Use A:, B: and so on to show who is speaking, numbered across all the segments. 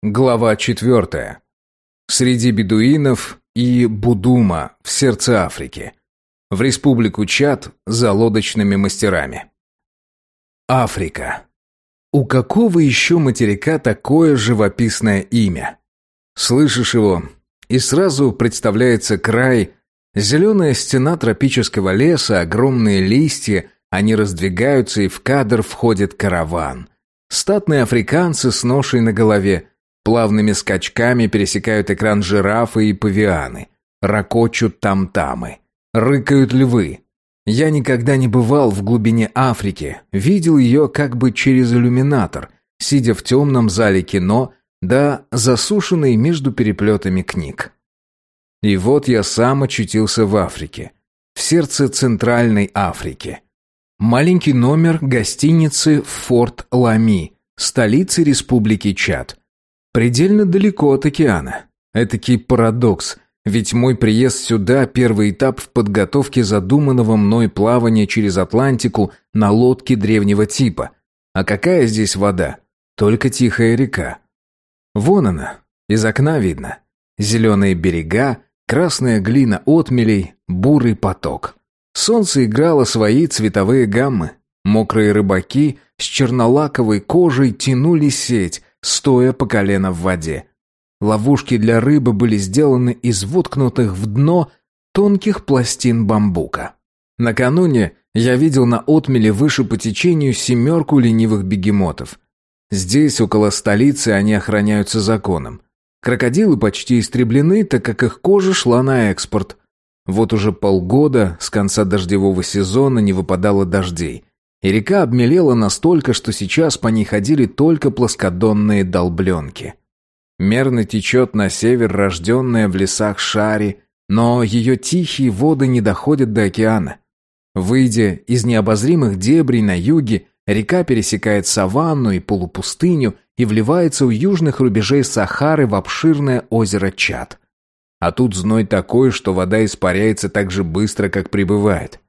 A: Глава четвертая. Среди бедуинов и Будума в сердце Африки. В республику Чад за лодочными мастерами. Африка. У какого еще материка такое живописное имя? Слышишь его, и сразу представляется край, зеленая стена тропического леса, огромные листья, они раздвигаются, и в кадр входит караван. Статные африканцы с ношей на голове, Плавными скачками пересекают экран жирафы и павианы. Рокочут там-тамы. Рыкают львы. Я никогда не бывал в глубине Африки. Видел ее как бы через иллюминатор, сидя в темном зале кино, да засушенный между переплетами книг. И вот я сам очутился в Африке. В сердце Центральной Африки. Маленький номер гостиницы Форт Лами, столицы Республики Чад. Предельно далеко от океана. Этакий парадокс, ведь мой приезд сюда – первый этап в подготовке задуманного мной плавания через Атлантику на лодке древнего типа. А какая здесь вода? Только тихая река. Вон она, из окна видно. Зеленые берега, красная глина отмелей, бурый поток. Солнце играло свои цветовые гаммы. Мокрые рыбаки с чернолаковой кожей тянули сеть, стоя по колено в воде. Ловушки для рыбы были сделаны из воткнутых в дно тонких пластин бамбука. Накануне я видел на отмеле выше по течению семерку ленивых бегемотов. Здесь, около столицы, они охраняются законом. Крокодилы почти истреблены, так как их кожа шла на экспорт. Вот уже полгода с конца дождевого сезона не выпадало дождей. И река обмелела настолько, что сейчас по ней ходили только плоскодонные долбленки. Мерно течет на север рожденная в лесах Шари, но ее тихие воды не доходят до океана. Выйдя из необозримых дебрей на юге, река пересекает саванну и полупустыню и вливается у южных рубежей Сахары в обширное озеро Чад. А тут зной такой, что вода испаряется так же быстро, как прибывает.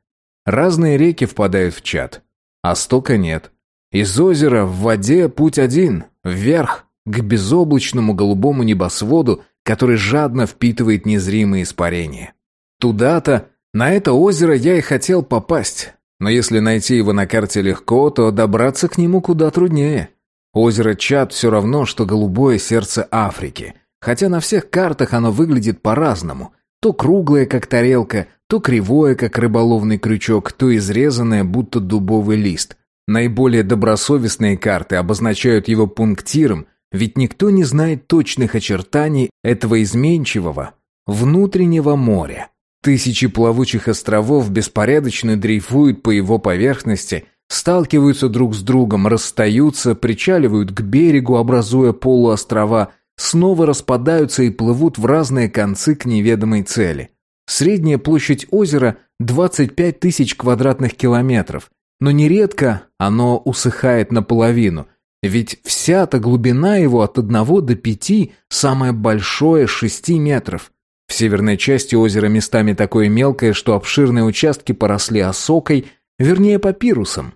A: Разные реки впадают в Чад. А стока нет. Из озера в воде путь один, вверх, к безоблачному голубому небосводу, который жадно впитывает незримые испарения. Туда-то, на это озеро я и хотел попасть. Но если найти его на карте легко, то добраться к нему куда труднее. Озеро Чад все равно, что голубое сердце Африки. Хотя на всех картах оно выглядит по-разному. То круглое, как тарелка, то кривое, как рыболовный крючок, то изрезанное, будто дубовый лист. Наиболее добросовестные карты обозначают его пунктиром, ведь никто не знает точных очертаний этого изменчивого внутреннего моря. Тысячи плавучих островов беспорядочно дрейфуют по его поверхности, сталкиваются друг с другом, расстаются, причаливают к берегу, образуя полуострова, снова распадаются и плывут в разные концы к неведомой цели. Средняя площадь озера 25 тысяч квадратных километров, но нередко оно усыхает наполовину, ведь вся-то глубина его от 1 до 5, самое большое 6 метров. В северной части озера местами такое мелкое, что обширные участки поросли осокой, вернее папирусом.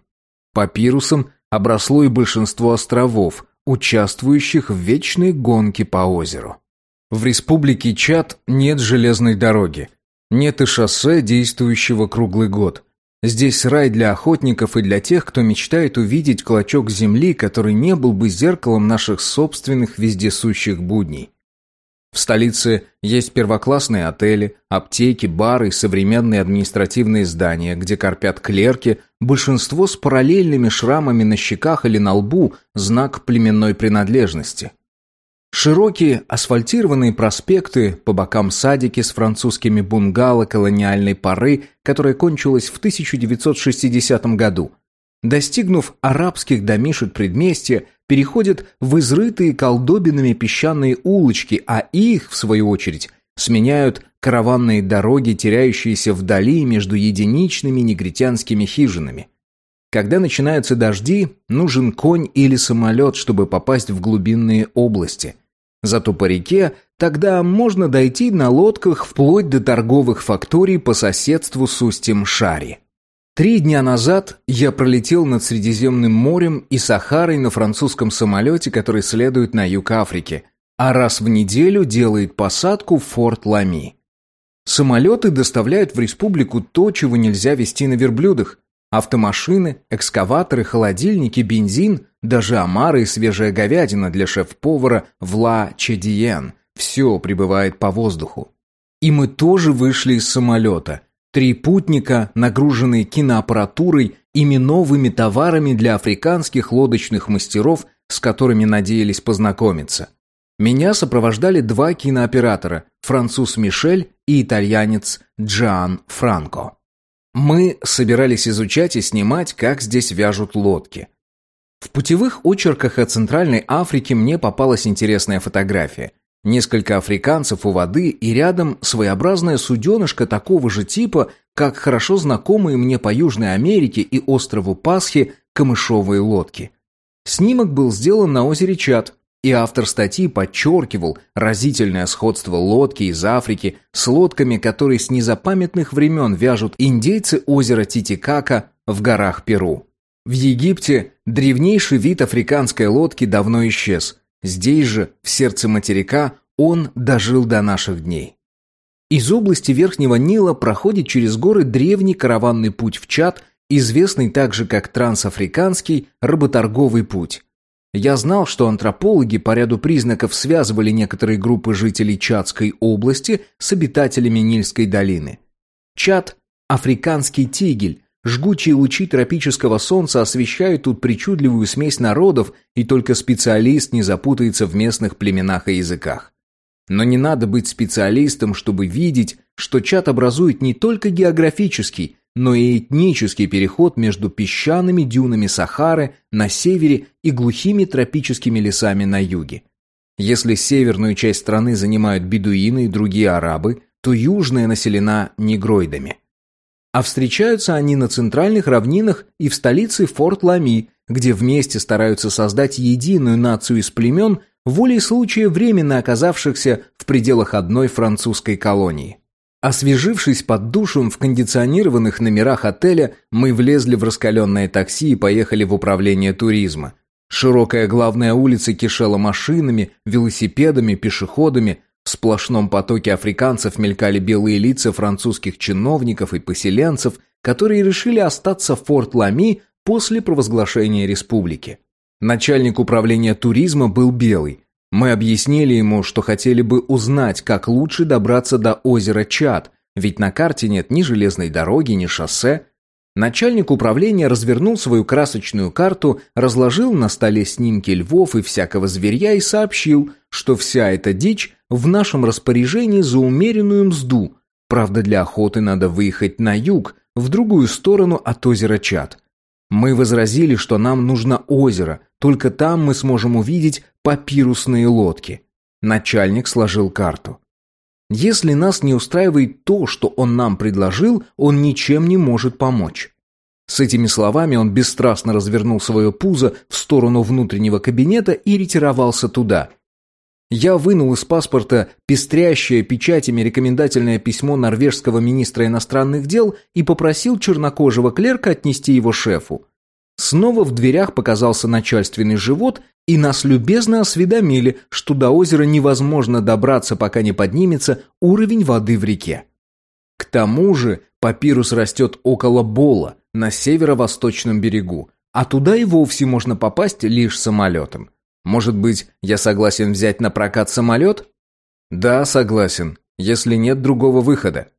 A: Папирусом обросло и большинство островов, участвующих в вечной гонке по озеру. В республике Чад нет железной дороги, нет и шоссе, действующего круглый год. Здесь рай для охотников и для тех, кто мечтает увидеть клочок земли, который не был бы зеркалом наших собственных вездесущих будней. В столице есть первоклассные отели, аптеки, бары и современные административные здания, где корпят клерки, большинство с параллельными шрамами на щеках или на лбу, знак племенной принадлежности. Широкие асфальтированные проспекты, по бокам садики с французскими бунгало колониальной поры, которая кончилась в 1960 году. Достигнув арабских домишек предместья, переходят в изрытые колдобинами песчаные улочки, а их, в свою очередь, сменяют караванные дороги, теряющиеся вдали между единичными негритянскими хижинами. Когда начинаются дожди, нужен конь или самолет, чтобы попасть в глубинные области – Зато по реке тогда можно дойти на лодках вплоть до торговых факторий по соседству с устьем Шари. Три дня назад я пролетел над Средиземным морем и Сахарой на французском самолете, который следует на юг Африки, а раз в неделю делает посадку в Форт Лами. Самолеты доставляют в республику то, чего нельзя везти на верблюдах. Автомашины, экскаваторы, холодильники, бензин, даже омары и свежая говядина для шеф-повара Вла Чедиен. Все прибывает по воздуху. И мы тоже вышли из самолета. Три путника, нагруженные киноаппаратурой и новыми товарами для африканских лодочных мастеров, с которыми надеялись познакомиться. Меня сопровождали два кинооператора, француз Мишель и итальянец Джан Франко. Мы собирались изучать и снимать, как здесь вяжут лодки. В путевых очерках о Центральной Африке мне попалась интересная фотография. Несколько африканцев у воды и рядом своеобразная суденышко такого же типа, как хорошо знакомые мне по Южной Америке и острову Пасхи камышовые лодки. Снимок был сделан на озере Чад, и автор статьи подчеркивал разительное сходство лодки из Африки с лодками, которые с незапамятных времен вяжут индейцы озера Титикака в горах Перу. В Египте древнейший вид африканской лодки давно исчез. Здесь же, в сердце материка, он дожил до наших дней. Из области Верхнего Нила проходит через горы древний караванный путь в Чад, известный также как трансафриканский работорговый путь. Я знал, что антропологи по ряду признаков связывали некоторые группы жителей Чадской области с обитателями Нильской долины. Чад – африканский тигель, жгучие лучи тропического солнца освещают тут причудливую смесь народов, и только специалист не запутается в местных племенах и языках. Но не надо быть специалистом, чтобы видеть, что Чад образует не только географический, но и этнический переход между песчаными дюнами Сахары на севере и глухими тропическими лесами на юге. Если северную часть страны занимают бедуины и другие арабы, то южная населена негроидами. А встречаются они на центральных равнинах и в столице Форт-Лами, где вместе стараются создать единую нацию из племен, волей случая временно оказавшихся в пределах одной французской колонии. Освежившись под душем в кондиционированных номерах отеля, мы влезли в раскаленное такси и поехали в управление туризма. Широкая главная улица кишела машинами, велосипедами, пешеходами. В сплошном потоке африканцев мелькали белые лица французских чиновников и поселенцев, которые решили остаться в Форт-Лами после провозглашения республики. Начальник управления туризма был белый, мы объяснили ему, что хотели бы узнать, как лучше добраться до озера Чад, ведь на карте нет ни железной дороги, ни шоссе. Начальник управления развернул свою красочную карту, разложил на столе снимки львов и всякого зверя и сообщил, что вся эта дичь в нашем распоряжении за умеренную мзду. Правда, для охоты надо выехать на юг, в другую сторону от озера Чад. Мы возразили, что нам нужно озеро, только там мы сможем увидеть папирусные лодки. Начальник сложил карту. Если нас не устраивает то, что он нам предложил, он ничем не может помочь. С этими словами он бесстрастно развернул свое пузо в сторону внутреннего кабинета и ретировался туда – я вынул из паспорта пестрящее печатями рекомендательное письмо норвежского министра иностранных дел и попросил чернокожего клерка отнести его шефу. Снова в дверях показался начальственный живот, и нас любезно осведомили, что до озера невозможно добраться, пока не поднимется уровень воды в реке. К тому же папирус растет около Бола, на северо-восточном берегу, а туда и вовсе можно попасть лишь самолетом. Может быть, я согласен взять на прокат самолет? Да, согласен, если нет другого выхода.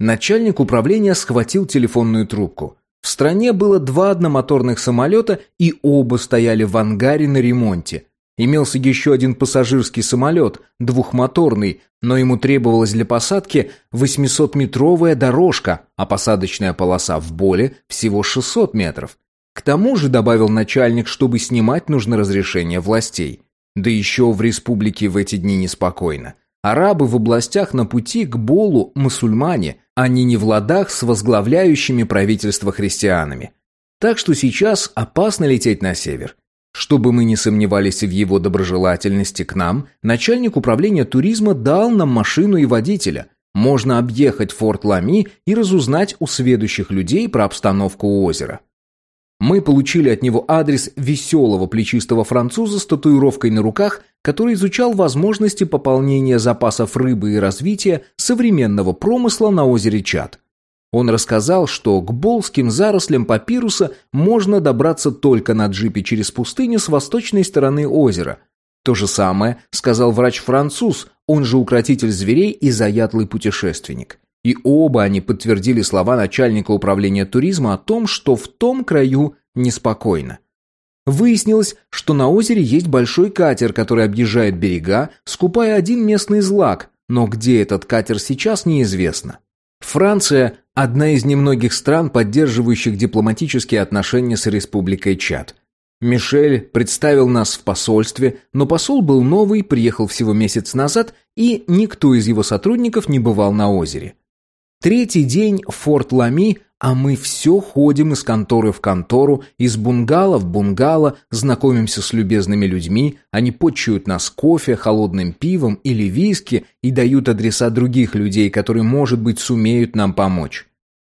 A: Начальник управления схватил телефонную трубку. В стране было два одномоторных самолета, и оба стояли в ангаре на ремонте. Имелся еще один пассажирский самолет, двухмоторный, но ему требовалась для посадки 800-метровая дорожка, а посадочная полоса в Боле всего 600 метров. К тому же, добавил начальник, чтобы снимать нужно разрешение властей. Да еще в республике в эти дни неспокойно. Арабы в областях на пути к Болу мусульмане, они не в ладах с возглавляющими правительство христианами. Так что сейчас опасно лететь на север. Чтобы мы не сомневались в его доброжелательности к нам, начальник управления туризма дал нам машину и водителя. можно объехать форт Лами и разузнать у сведущих людей про обстановку у озера. Мы получили от него адрес веселого плечистого француза с татуировкой на руках, который изучал возможности пополнения запасов рыбы и развития современного промысла на озере Чад. Он рассказал, что к болским зарослям папируса можно добраться только на джипе через пустыню с восточной стороны озера. То же самое сказал врач-француз, он же укротитель зверей и заядлый путешественник. И оба они подтвердили слова начальника управления туризма о том, что в том краю неспокойно. Выяснилось, что на озере есть большой катер, который объезжает берега, скупая один местный злак, но где этот катер сейчас неизвестно. Франция – одна из немногих стран, поддерживающих дипломатические отношения с Республикой Чад. Мишель представил нас в посольстве, но посол был новый, приехал всего месяц назад, и никто из его сотрудников не бывал на озере. Третий день Форт Лами, а мы все ходим из конторы в контору, из бунгало в бунгало, знакомимся с любезными людьми, они почуют нас кофе, холодным пивом или виски и дают адреса других людей, которые, может быть, сумеют нам помочь.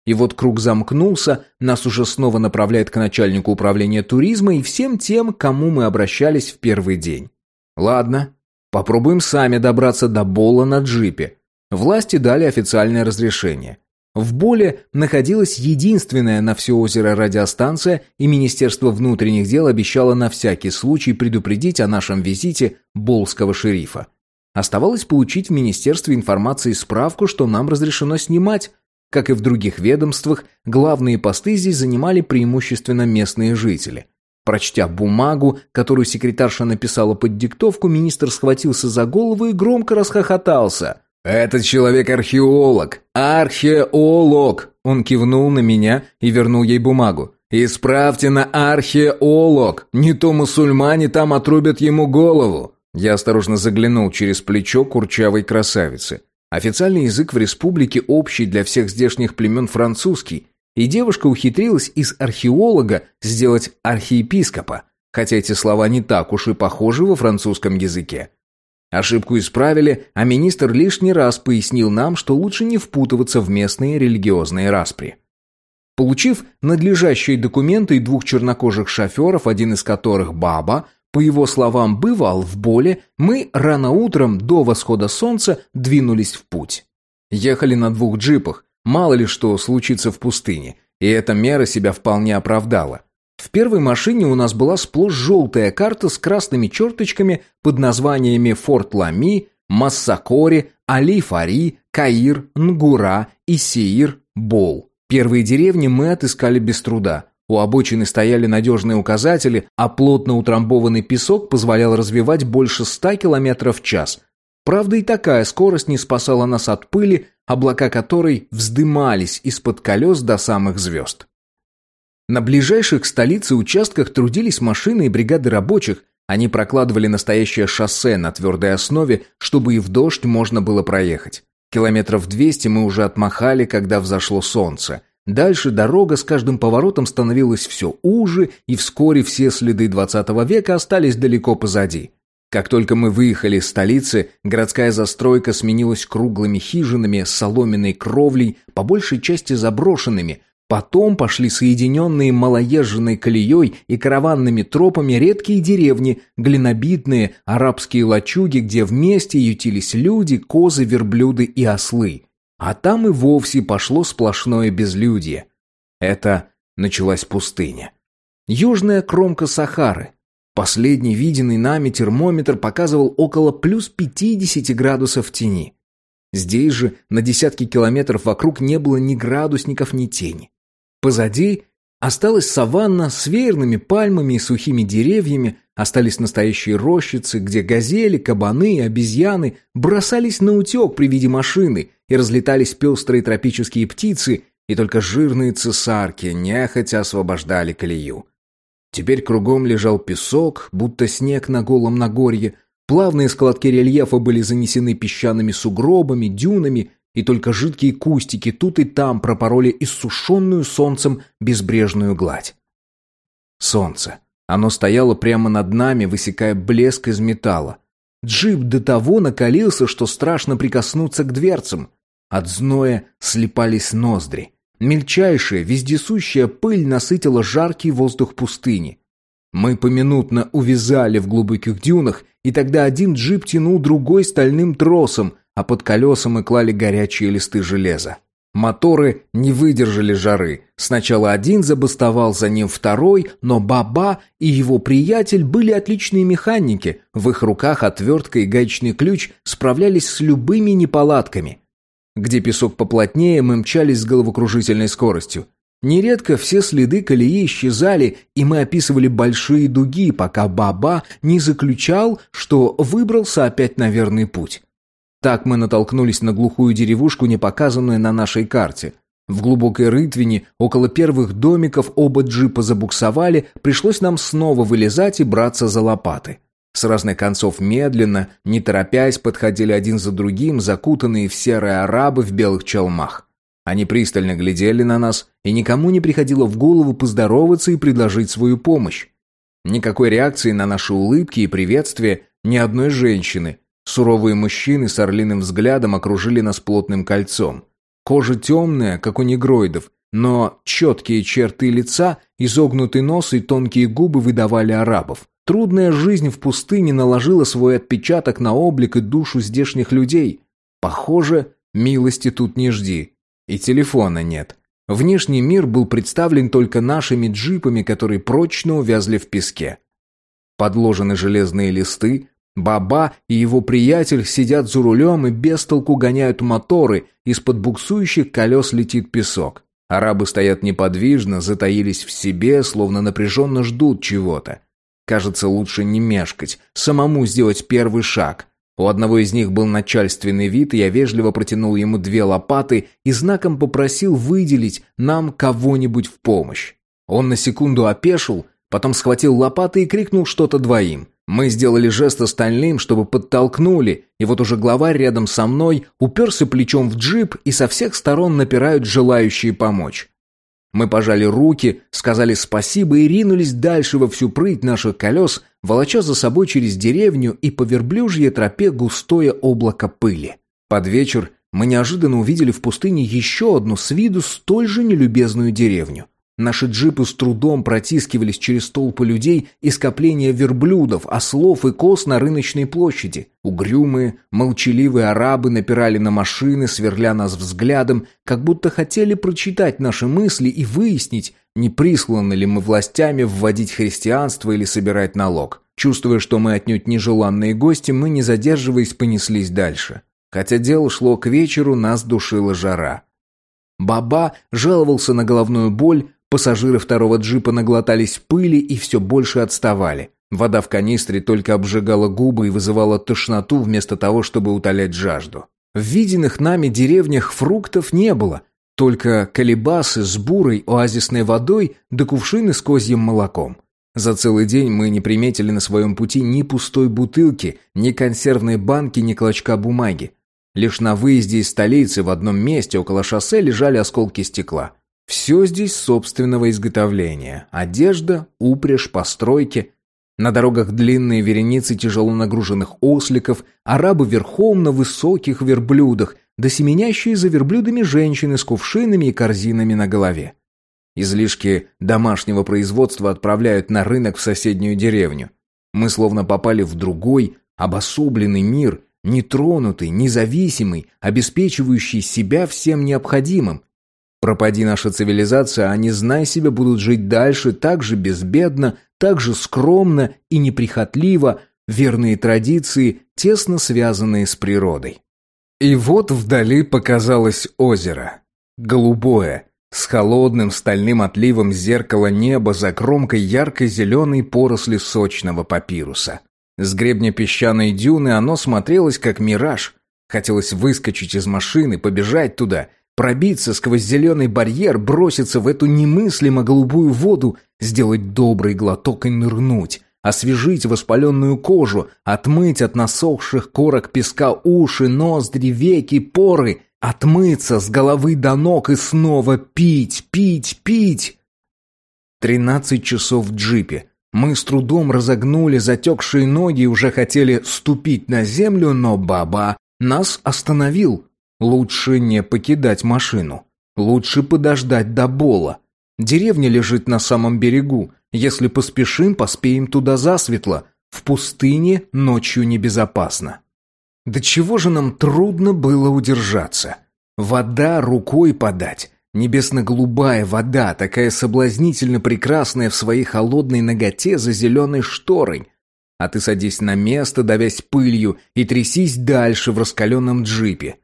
A: И вот круг замкнулся, нас уже снова направляет к начальнику управления туризма и всем тем, кому мы обращались в первый день. Ладно, попробуем сами добраться до Бола на джипе. Власти дали официальное разрешение. В Боле находилась единственная на все озеро радиостанция, и Министерство внутренних дел обещало на всякий случай предупредить о нашем визите болского шерифа. Оставалось получить в Министерстве информации справку, что нам разрешено снимать. Как и в других ведомствах, главные посты здесь занимали преимущественно местные жители. Прочтя бумагу, которую секретарша написала под диктовку, министр схватился за голову и громко расхохотался – «Этот человек археолог! Археолог!» Он кивнул на меня и вернул ей бумагу. «Исправьте на археолог! Не то мусульмане там отрубят ему голову!» Я осторожно заглянул через плечо курчавой красавицы. Официальный язык в республике общий для всех здешних племен французский, и девушка ухитрилась из археолога сделать архиепископа, хотя эти слова не так уж и похожи во французском языке. Ошибку исправили, а министр лишний раз пояснил нам, что лучше не впутываться в местные религиозные распри. Получив надлежащие документы и двух чернокожих шоферов, один из которых баба, по его словам, бывал в боле, мы рано утром до восхода солнца двинулись в путь. Ехали на двух джипах, мало ли что случится в пустыне, и эта мера себя вполне оправдала. В первой машине у нас была сплошь желтая карта с красными черточками под названиями Форт Лами, Массакори, Али-Фари, Каир, Нгура и Сеир, Бол. Первые деревни мы отыскали без труда. У обочины стояли надежные указатели, а плотно утрамбованный песок позволял развивать больше ста километров в час. Правда, и такая скорость не спасала нас от пыли, облака которой вздымались из-под колес до самых звезд. На ближайших к столице участках трудились машины и бригады рабочих, они прокладывали настоящее шоссе на твердой основе, чтобы и в дождь можно было проехать. Километров двести мы уже отмахали, когда взошло солнце. Дальше дорога с каждым поворотом становилась все уже, и вскоре все следы двадцатого века остались далеко позади. Как только мы выехали из столицы, городская застройка сменилась круглыми хижинами с соломенной кровлей, по большей части заброшенными, Потом пошли соединенные малоезженной колеей и караванными тропами редкие деревни, глинобитные арабские лачуги, где вместе ютились люди, козы, верблюды и ослы. А там и вовсе пошло сплошное безлюдье. Это началась пустыня. Южная кромка Сахары. Последний виденный нами термометр показывал около плюс 50 градусов тени. Здесь же на десятки километров вокруг не было ни градусников, ни тени. Позади осталась саванна с веерными пальмами и сухими деревьями, остались настоящие рощицы, где газели, кабаны и обезьяны бросались на утек при виде машины, и разлетались пестрые тропические птицы, и только жирные цесарки нехотя освобождали колею. Теперь кругом лежал песок, будто снег на голом Нагорье, плавные складки рельефа были занесены песчаными сугробами, дюнами и только жидкие кустики тут и там пропороли иссушенную солнцем безбрежную гладь. Солнце. Оно стояло прямо над нами, высекая блеск из металла. Джип до того накалился, что страшно прикоснуться к дверцам. От зноя слепались ноздри. Мельчайшая, вездесущая пыль насытила жаркий воздух пустыни. Мы поминутно увязали в глубоких дюнах, и тогда один джип тянул другой стальным тросом, а под колеса мы клали горячие листы железа. Моторы не выдержали жары. Сначала один забастовал, за ним второй, но Баба и его приятель были отличные механики. В их руках отвертка и гаечный ключ справлялись с любыми неполадками. Где песок поплотнее, мы мчались с головокружительной скоростью. Нередко все следы колеи исчезали, и мы описывали большие дуги, пока Баба не заключал, что выбрался опять на верный путь. Так мы натолкнулись на глухую деревушку, не показанную на нашей карте. В глубокой рытвине, около первых домиков, оба джипа забуксовали, пришлось нам снова вылезать и браться за лопаты. С разных концов медленно, не торопясь, подходили один за другим закутанные в серые арабы в белых челмах. Они пристально глядели на нас, и никому не приходило в голову поздороваться и предложить свою помощь. Никакой реакции на наши улыбки и приветствия ни одной женщины, Суровые мужчины с орлиным взглядом окружили нас плотным кольцом. Кожа темная, как у негроидов, но четкие черты лица, изогнутый нос и тонкие губы выдавали арабов. Трудная жизнь в пустыне наложила свой отпечаток на облик и душу здешних людей. Похоже, милости тут не жди. И телефона нет. Внешний мир был представлен только нашими джипами, которые прочно увязли в песке. Подложены железные листы, Баба и его приятель сидят за рулем и без толку гоняют моторы, из-под буксующих колес летит песок. Арабы стоят неподвижно, затаились в себе, словно напряженно ждут чего-то. Кажется, лучше не мешкать, самому сделать первый шаг. У одного из них был начальственный вид, и я вежливо протянул ему две лопаты и знаком попросил выделить нам кого-нибудь в помощь. Он на секунду опешил, потом схватил лопаты и крикнул что-то двоим. Мы сделали жест остальным, чтобы подтолкнули, и вот уже главарь рядом со мной уперся плечом в джип, и со всех сторон напирают желающие помочь. Мы пожали руки, сказали спасибо и ринулись дальше во всю прыть наших колес, волоча за собой через деревню и по верблюжьей тропе густое облако пыли. Под вечер мы неожиданно увидели в пустыне еще одну с виду столь же нелюбезную деревню. Наши джипы с трудом протискивались через толпы людей и скопления верблюдов, ослов и коз на рыночной площади. Угрюмые, молчаливые арабы напирали на машины, сверля нас взглядом, как будто хотели прочитать наши мысли и выяснить, не присланы ли мы властями вводить христианство или собирать налог. Чувствуя, что мы отнюдь нежеланные гости, мы, не задерживаясь, понеслись дальше. Хотя дело шло к вечеру, нас душила жара. Баба жаловался на головную боль, Пассажиры второго джипа наглотались пыли и все больше отставали. Вода в канистре только обжигала губы и вызывала тошноту вместо того, чтобы утолять жажду. В виденных нами деревнях фруктов не было, только колебасы с бурой оазисной водой да кувшины с козьим молоком. За целый день мы не приметили на своем пути ни пустой бутылки, ни консервной банки, ни клочка бумаги. Лишь на выезде из столицы в одном месте около шоссе лежали осколки стекла. Все здесь собственного изготовления. Одежда, упряжь, постройки. На дорогах длинные вереницы тяжело нагруженных осликов, арабы верхом на высоких верблюдах, да семенящие за верблюдами женщины с кувшинами и корзинами на голове. Излишки домашнего производства отправляют на рынок в соседнюю деревню. Мы словно попали в другой, обособленный мир, нетронутый, независимый, обеспечивающий себя всем необходимым, Пропади наша цивилизация, они, знай себе, будут жить дальше так же безбедно, так же скромно и неприхотливо, верные традиции, тесно связанные с природой. И вот вдали показалось озеро. Голубое, с холодным стальным отливом зеркала неба за кромкой ярко-зеленой поросли сочного папируса. С гребня песчаной дюны оно смотрелось как мираж. Хотелось выскочить из машины, побежать туда — пробиться сквозь зеленый барьер, броситься в эту немыслимо голубую воду, сделать добрый глоток и нырнуть, освежить воспаленную кожу, отмыть от насохших корок песка уши, ноздри, веки, поры, отмыться с головы до ног и снова пить, пить, пить. Тринадцать часов в джипе. Мы с трудом разогнули затекшие ноги и уже хотели ступить на землю, но Баба нас остановил. Лучше не покидать машину. Лучше подождать до Бола. Деревня лежит на самом берегу. Если поспешим, поспеем туда засветло. В пустыне ночью небезопасно. До чего же нам трудно было удержаться? Вода рукой подать. Небесно-голубая вода, такая соблазнительно прекрасная в своей холодной ноготе за зеленой шторой. А ты садись на место, давясь пылью, и трясись дальше в раскаленном джипе.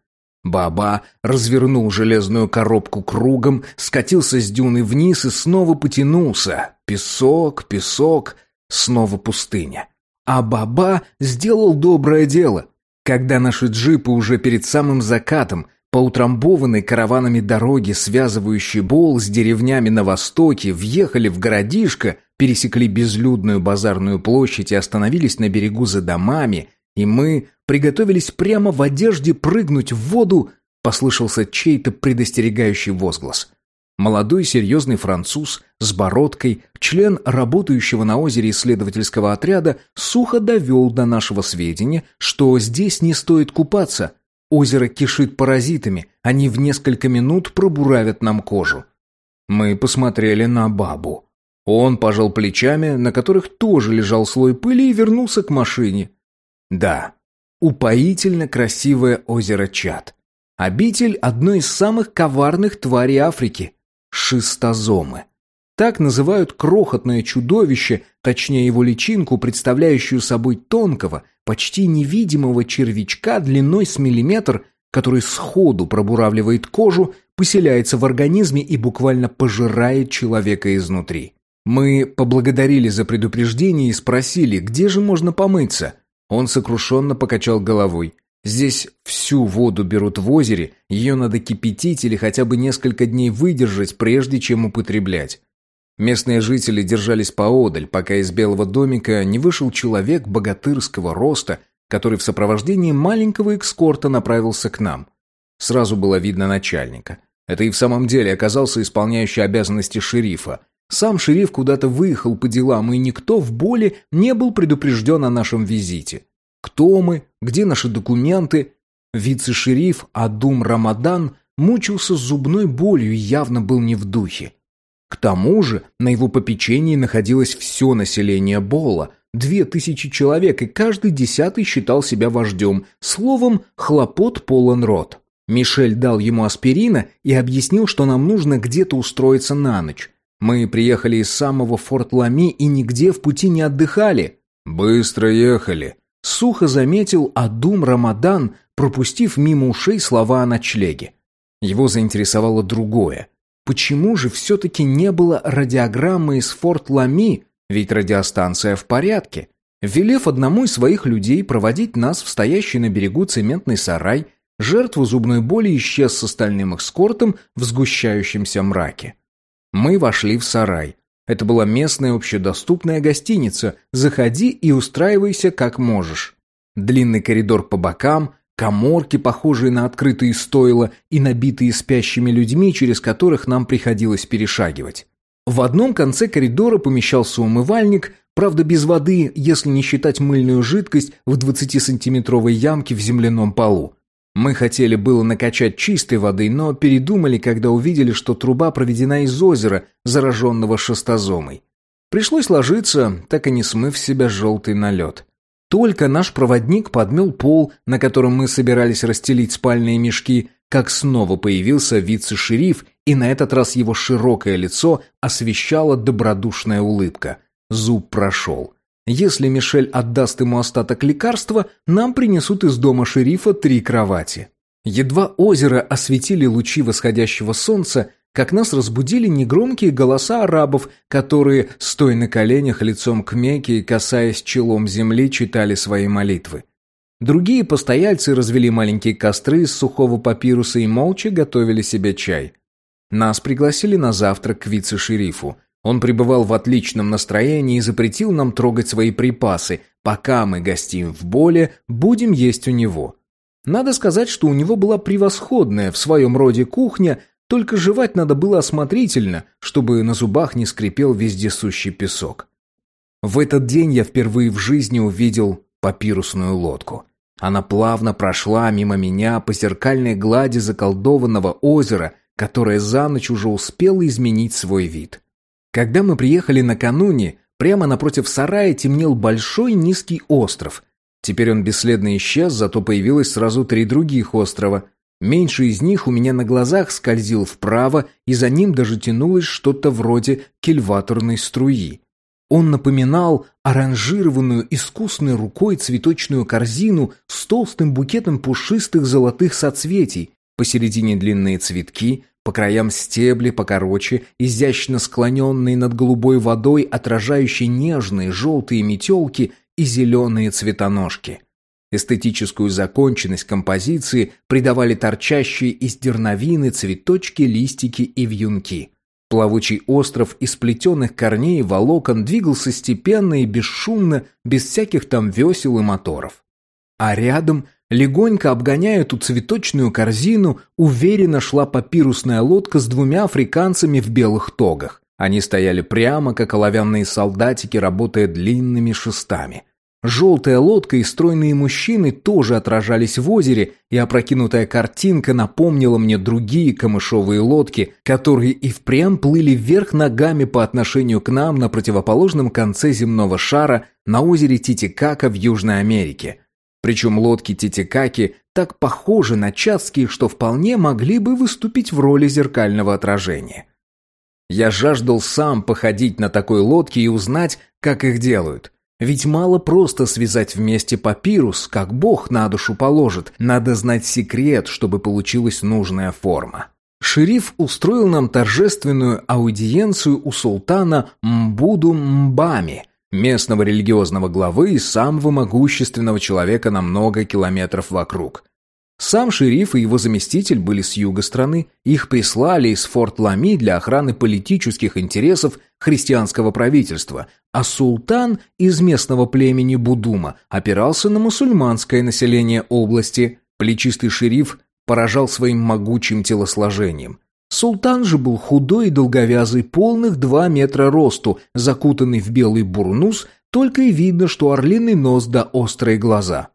A: Баба развернул железную коробку кругом, скатился с дюны вниз и снова потянулся. Песок, песок, снова пустыня. А Баба сделал доброе дело. Когда наши джипы уже перед самым закатом по утрамбованной караванами дороге, связывающей Бол с деревнями на востоке, въехали в городишко, пересекли безлюдную базарную площадь и остановились на берегу за домами, и мы приготовились прямо в одежде прыгнуть в воду, послышался чей-то предостерегающий возглас. Молодой серьезный француз с бородкой, член работающего на озере исследовательского отряда, сухо довел до нашего сведения, что здесь не стоит купаться. Озеро кишит паразитами, они в несколько минут пробуравят нам кожу. Мы посмотрели на бабу. Он пожал плечами, на которых тоже лежал слой пыли, и вернулся к машине. Да, упоительно красивое озеро Чад. Обитель одной из самых коварных тварей Африки – шистозомы. Так называют крохотное чудовище, точнее его личинку, представляющую собой тонкого, почти невидимого червячка длиной с миллиметр, который сходу пробуравливает кожу, поселяется в организме и буквально пожирает человека изнутри. Мы поблагодарили за предупреждение и спросили, где же можно помыться – он сокрушенно покачал головой. Здесь всю воду берут в озере, ее надо кипятить или хотя бы несколько дней выдержать, прежде чем употреблять. Местные жители держались поодаль, пока из белого домика не вышел человек богатырского роста, который в сопровождении маленького экскорта направился к нам. Сразу было видно начальника. Это и в самом деле оказался исполняющий обязанности шерифа, сам шериф куда-то выехал по делам, и никто в боли не был предупрежден о нашем визите. Кто мы? Где наши документы? Вице-шериф Адум Рамадан мучился зубной болью и явно был не в духе. К тому же на его попечении находилось все население Бола, две тысячи человек, и каждый десятый считал себя вождем. Словом, хлопот полон рот. Мишель дал ему аспирина и объяснил, что нам нужно где-то устроиться на ночь. Мы приехали из самого Форт-Лами и нигде в пути не отдыхали. Быстро ехали. Сухо заметил Адум Рамадан, пропустив мимо ушей слова о ночлеге. Его заинтересовало другое. Почему же все-таки не было радиограммы из Форт-Лами, ведь радиостанция в порядке? Велев одному из своих людей проводить нас в стоящий на берегу цементный сарай, жертву зубной боли исчез с остальным эскортом в сгущающемся мраке. Мы вошли в сарай. Это была местная общедоступная гостиница. Заходи и устраивайся как можешь. Длинный коридор по бокам, коморки, похожие на открытые стойла и набитые спящими людьми, через которых нам приходилось перешагивать. В одном конце коридора помещался умывальник, правда без воды, если не считать мыльную жидкость в 20-сантиметровой ямке в земляном полу. Мы хотели было накачать чистой воды, но передумали, когда увидели, что труба проведена из озера, зараженного шестозомой. Пришлось ложиться, так и не смыв с себя желтый налет. Только наш проводник подмел пол, на котором мы собирались расстелить спальные мешки, как снова появился вице-шериф, и на этот раз его широкое лицо освещала добродушная улыбка. Зуб прошел. Если Мишель отдаст ему остаток лекарства, нам принесут из дома шерифа три кровати. Едва озеро осветили лучи восходящего солнца, как нас разбудили негромкие голоса арабов, которые, стоя на коленях лицом к Мекке и касаясь челом земли, читали свои молитвы. Другие постояльцы развели маленькие костры из сухого папируса и молча готовили себе чай. Нас пригласили на завтрак к вице-шерифу. Он пребывал в отличном настроении и запретил нам трогать свои припасы. Пока мы гостим в Боле, будем есть у него. Надо сказать, что у него была превосходная в своем роде кухня, только жевать надо было осмотрительно, чтобы на зубах не скрипел вездесущий песок. В этот день я впервые в жизни увидел папирусную лодку. Она плавно прошла мимо меня по зеркальной глади заколдованного озера, которое за ночь уже успело изменить свой вид. Когда мы приехали накануне, прямо напротив сарая темнел большой низкий остров. Теперь он бесследно исчез, зато появилось сразу три других острова. Меньший из них у меня на глазах скользил вправо, и за ним даже тянулось что-то вроде кильваторной струи. Он напоминал оранжированную искусной рукой цветочную корзину с толстым букетом пушистых золотых соцветий, посередине длинные цветки, по краям стебли покороче, изящно склоненные над голубой водой, отражающие нежные желтые метелки и зеленые цветоножки. Эстетическую законченность композиции придавали торчащие из дерновины цветочки, листики и вьюнки. Плавучий остров из плетеных корней и волокон двигался степенно и бесшумно, без всяких там весел и моторов. А рядом, легонько обгоняя эту цветочную корзину, уверенно шла папирусная лодка с двумя африканцами в белых тогах. Они стояли прямо, как оловянные солдатики, работая длинными шестами. Желтая лодка и стройные мужчины тоже отражались в озере, и опрокинутая картинка напомнила мне другие камышовые лодки, которые и впрямь плыли вверх ногами по отношению к нам на противоположном конце земного шара на озере Титикака в Южной Америке. Причем лодки Титикаки так похожи на чатские, что вполне могли бы выступить в роли зеркального отражения. Я жаждал сам походить на такой лодке и узнать, как их делают. Ведь мало просто связать вместе папирус, как Бог на душу положит. Надо знать секрет, чтобы получилась нужная форма. Шериф устроил нам торжественную аудиенцию у султана Мбуду Мбами, местного религиозного главы и самого могущественного человека на много километров вокруг. Сам шериф и его заместитель были с юга страны, их прислали из форт Лами для охраны политических интересов христианского правительства, а султан из местного племени Будума опирался на мусульманское население области. Плечистый шериф поражал своим могучим телосложением. Султан же был худой и долговязый, полных два метра росту, закутанный в белый бурнус, только и видно, что орлиный нос да острые глаза.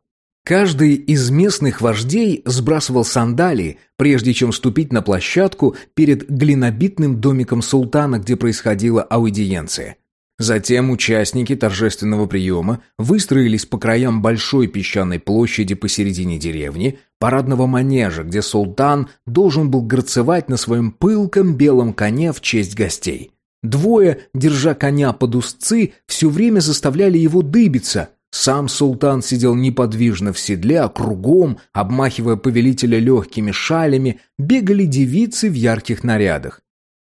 A: Каждый из местных вождей сбрасывал сандалии, прежде чем вступить на площадку перед глинобитным домиком султана, где происходила аудиенция. Затем участники торжественного приема выстроились по краям большой песчаной площади посередине деревни, парадного манежа, где султан должен был грацевать на своем пылком белом коне в честь гостей. Двое, держа коня под узцы, все время заставляли его дыбиться – сам султан сидел неподвижно в седле, а кругом, обмахивая повелителя легкими шалями, бегали девицы в ярких нарядах.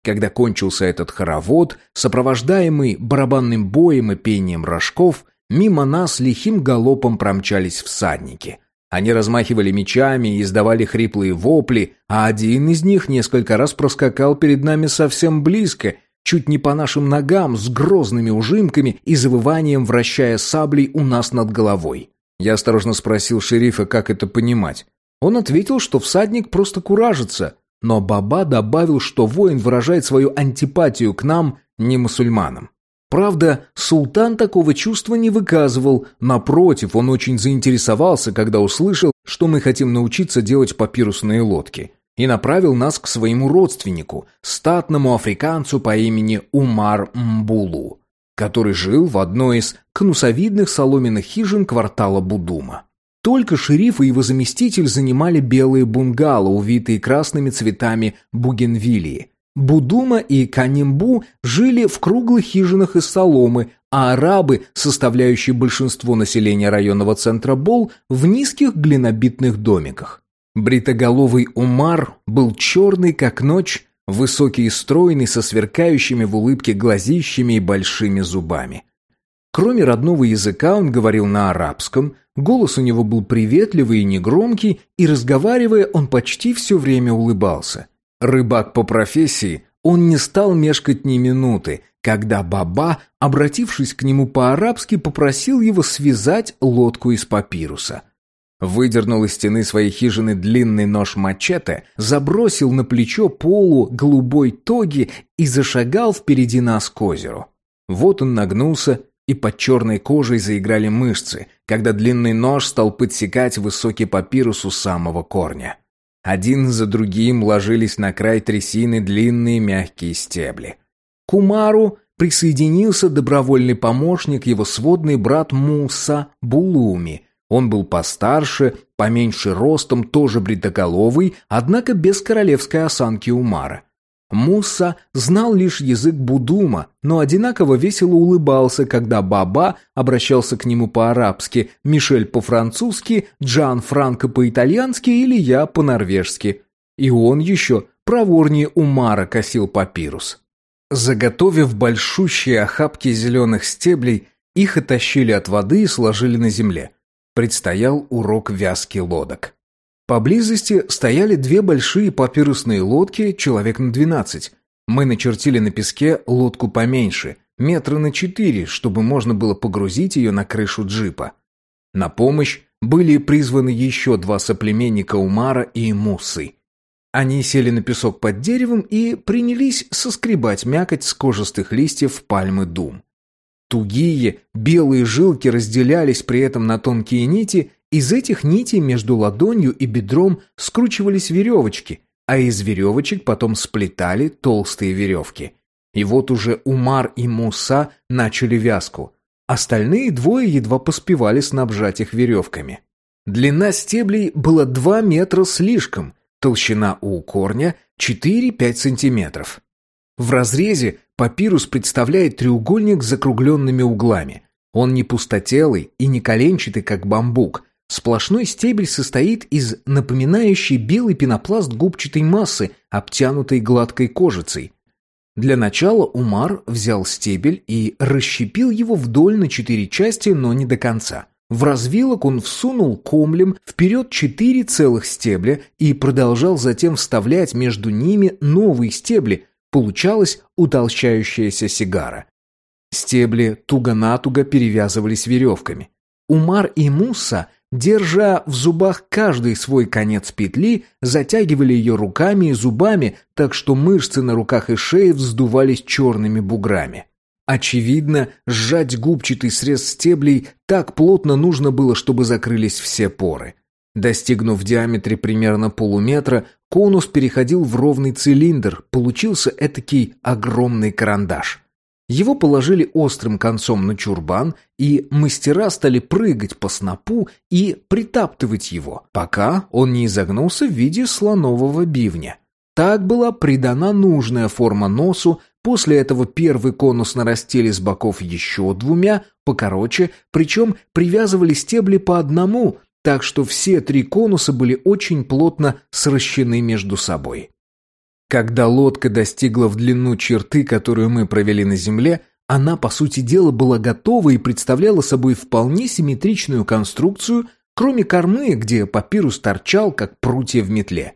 A: Когда кончился этот хоровод, сопровождаемый барабанным боем и пением рожков, мимо нас лихим галопом промчались всадники. Они размахивали мечами и издавали хриплые вопли, а один из них несколько раз проскакал перед нами совсем близко — чуть не по нашим ногам, с грозными ужимками и завыванием, вращая саблей у нас над головой. Я осторожно спросил шерифа, как это понимать. Он ответил, что всадник просто куражится, но Баба добавил, что воин выражает свою антипатию к нам, не мусульманам. Правда, султан такого чувства не выказывал, напротив, он очень заинтересовался, когда услышал, что мы хотим научиться делать папирусные лодки и направил нас к своему родственнику, статному африканцу по имени Умар Мбулу, который жил в одной из конусовидных соломенных хижин квартала Будума. Только шериф и его заместитель занимали белые бунгало, увитые красными цветами бугенвилии. Будума и Канимбу жили в круглых хижинах из соломы, а арабы, составляющие большинство населения районного центра Бол, в низких глинобитных домиках. Бритоголовый Умар был черный, как ночь, высокий и стройный, со сверкающими в улыбке глазищами и большими зубами. Кроме родного языка он говорил на арабском, голос у него был приветливый и негромкий, и, разговаривая, он почти все время улыбался. Рыбак по профессии, он не стал мешкать ни минуты, когда Баба, обратившись к нему по-арабски, попросил его связать лодку из папируса – Выдернул из стены своей хижины длинный нож мачете, забросил на плечо полу голубой тоги и зашагал впереди нас к озеру. Вот он нагнулся и под черной кожей заиграли мышцы, когда длинный нож стал подсекать высокий папирус у самого корня. Один за другим ложились на край трясины длинные мягкие стебли. К Умару присоединился добровольный помощник, его сводный брат Муса Булуми. Он был постарше, поменьше ростом, тоже бритоголовый, однако без королевской осанки Умара. Муса знал лишь язык Будума, но одинаково весело улыбался, когда Баба обращался к нему по-арабски, Мишель по-французски, Джан Франко по-итальянски или я по-норвежски. И он еще проворнее Умара косил папирус. Заготовив большущие охапки зеленых стеблей, их оттащили от воды и сложили на земле. Предстоял урок вязки лодок. Поблизости стояли две большие папирусные лодки, человек на двенадцать. Мы начертили на песке лодку поменьше, метра на четыре, чтобы можно было погрузить ее на крышу джипа. На помощь были призваны еще два соплеменника Умара и Мусы. Они сели на песок под деревом и принялись соскребать мякоть с кожистых листьев пальмы дум. Тугие, белые жилки разделялись при этом на тонкие нити, из этих нитей между ладонью и бедром скручивались веревочки, а из веревочек потом сплетали толстые веревки. И вот уже Умар и Муса начали вязку. Остальные двое едва поспевали снабжать их веревками. Длина стеблей была 2 метра слишком, Толщина у корня 4-5 сантиметров. В разрезе папирус представляет треугольник с закругленными углами. Он не пустотелый и не коленчатый, как бамбук. Сплошной стебель состоит из напоминающей белый пенопласт губчатой массы, обтянутой гладкой кожицей. Для начала Умар взял стебель и расщепил его вдоль на четыре части, но не до конца. В развилок он всунул комлем вперед четыре целых стебля и продолжал затем вставлять между ними новые стебли. Получалась утолщающаяся сигара. Стебли туго-натуго перевязывались веревками. Умар и Муса, держа в зубах каждый свой конец петли, затягивали ее руками и зубами, так что мышцы на руках и шее вздувались черными буграми. Очевидно, сжать губчатый срез стеблей так плотно нужно было, чтобы закрылись все поры. Достигнув в диаметре примерно полуметра, конус переходил в ровный цилиндр, получился этакий огромный карандаш. Его положили острым концом на чурбан, и мастера стали прыгать по снопу и притаптывать его, пока он не изогнулся в виде слонового бивня. Так была придана нужная форма носу, После этого первый конус нарастили с боков еще двумя, покороче, причем привязывали стебли по одному, так что все три конуса были очень плотно сращены между собой. Когда лодка достигла в длину черты, которую мы провели на земле, она, по сути дела, была готова и представляла собой вполне симметричную конструкцию, кроме кормы, где папирус торчал, как прутья в метле.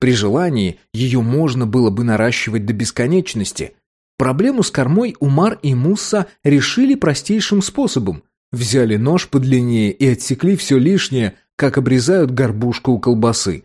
A: При желании ее можно было бы наращивать до бесконечности, Проблему с кормой Умар и Мусса решили простейшим способом. Взяли нож подлиннее и отсекли все лишнее, как обрезают горбушку у колбасы.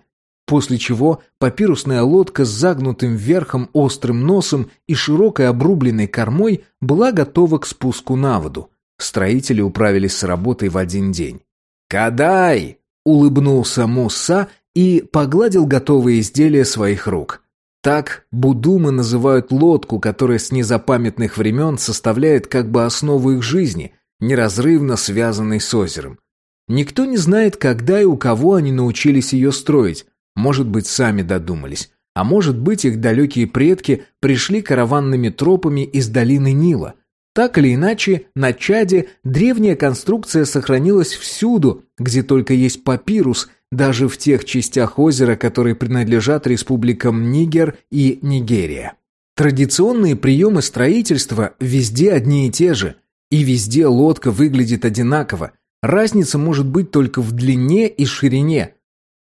A: После чего папирусная лодка с загнутым верхом острым носом и широкой обрубленной кормой была готова к спуску на воду. Строители управились с работой в один день. «Кадай!» — улыбнулся Мусса и погладил готовые изделия своих рук. Так будумы называют лодку, которая с незапамятных времен составляет как бы основу их жизни, неразрывно связанной с озером. Никто не знает, когда и у кого они научились ее строить. Может быть, сами додумались. А может быть, их далекие предки пришли караванными тропами из долины Нила. Так или иначе, на Чаде древняя конструкция сохранилась всюду, где только есть папирус – даже в тех частях озера, которые принадлежат республикам Нигер и Нигерия. Традиционные приемы строительства везде одни и те же, и везде лодка выглядит одинаково. Разница может быть только в длине и ширине.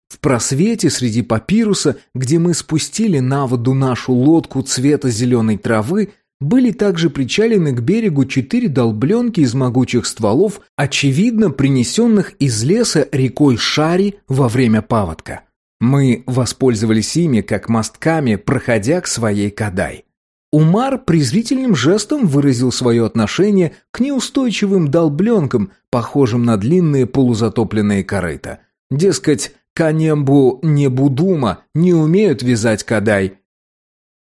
A: В просвете среди папируса, где мы спустили на воду нашу лодку цвета зеленой травы, были также причалены к берегу четыре долбленки из могучих стволов, очевидно принесенных из леса рекой Шари во время паводка. Мы воспользовались ими как мостками, проходя к своей Кадай. Умар презрительным жестом выразил свое отношение к неустойчивым долбленкам, похожим на длинные полузатопленные корыта. Дескать, Канембу не Будума не умеют вязать кадай.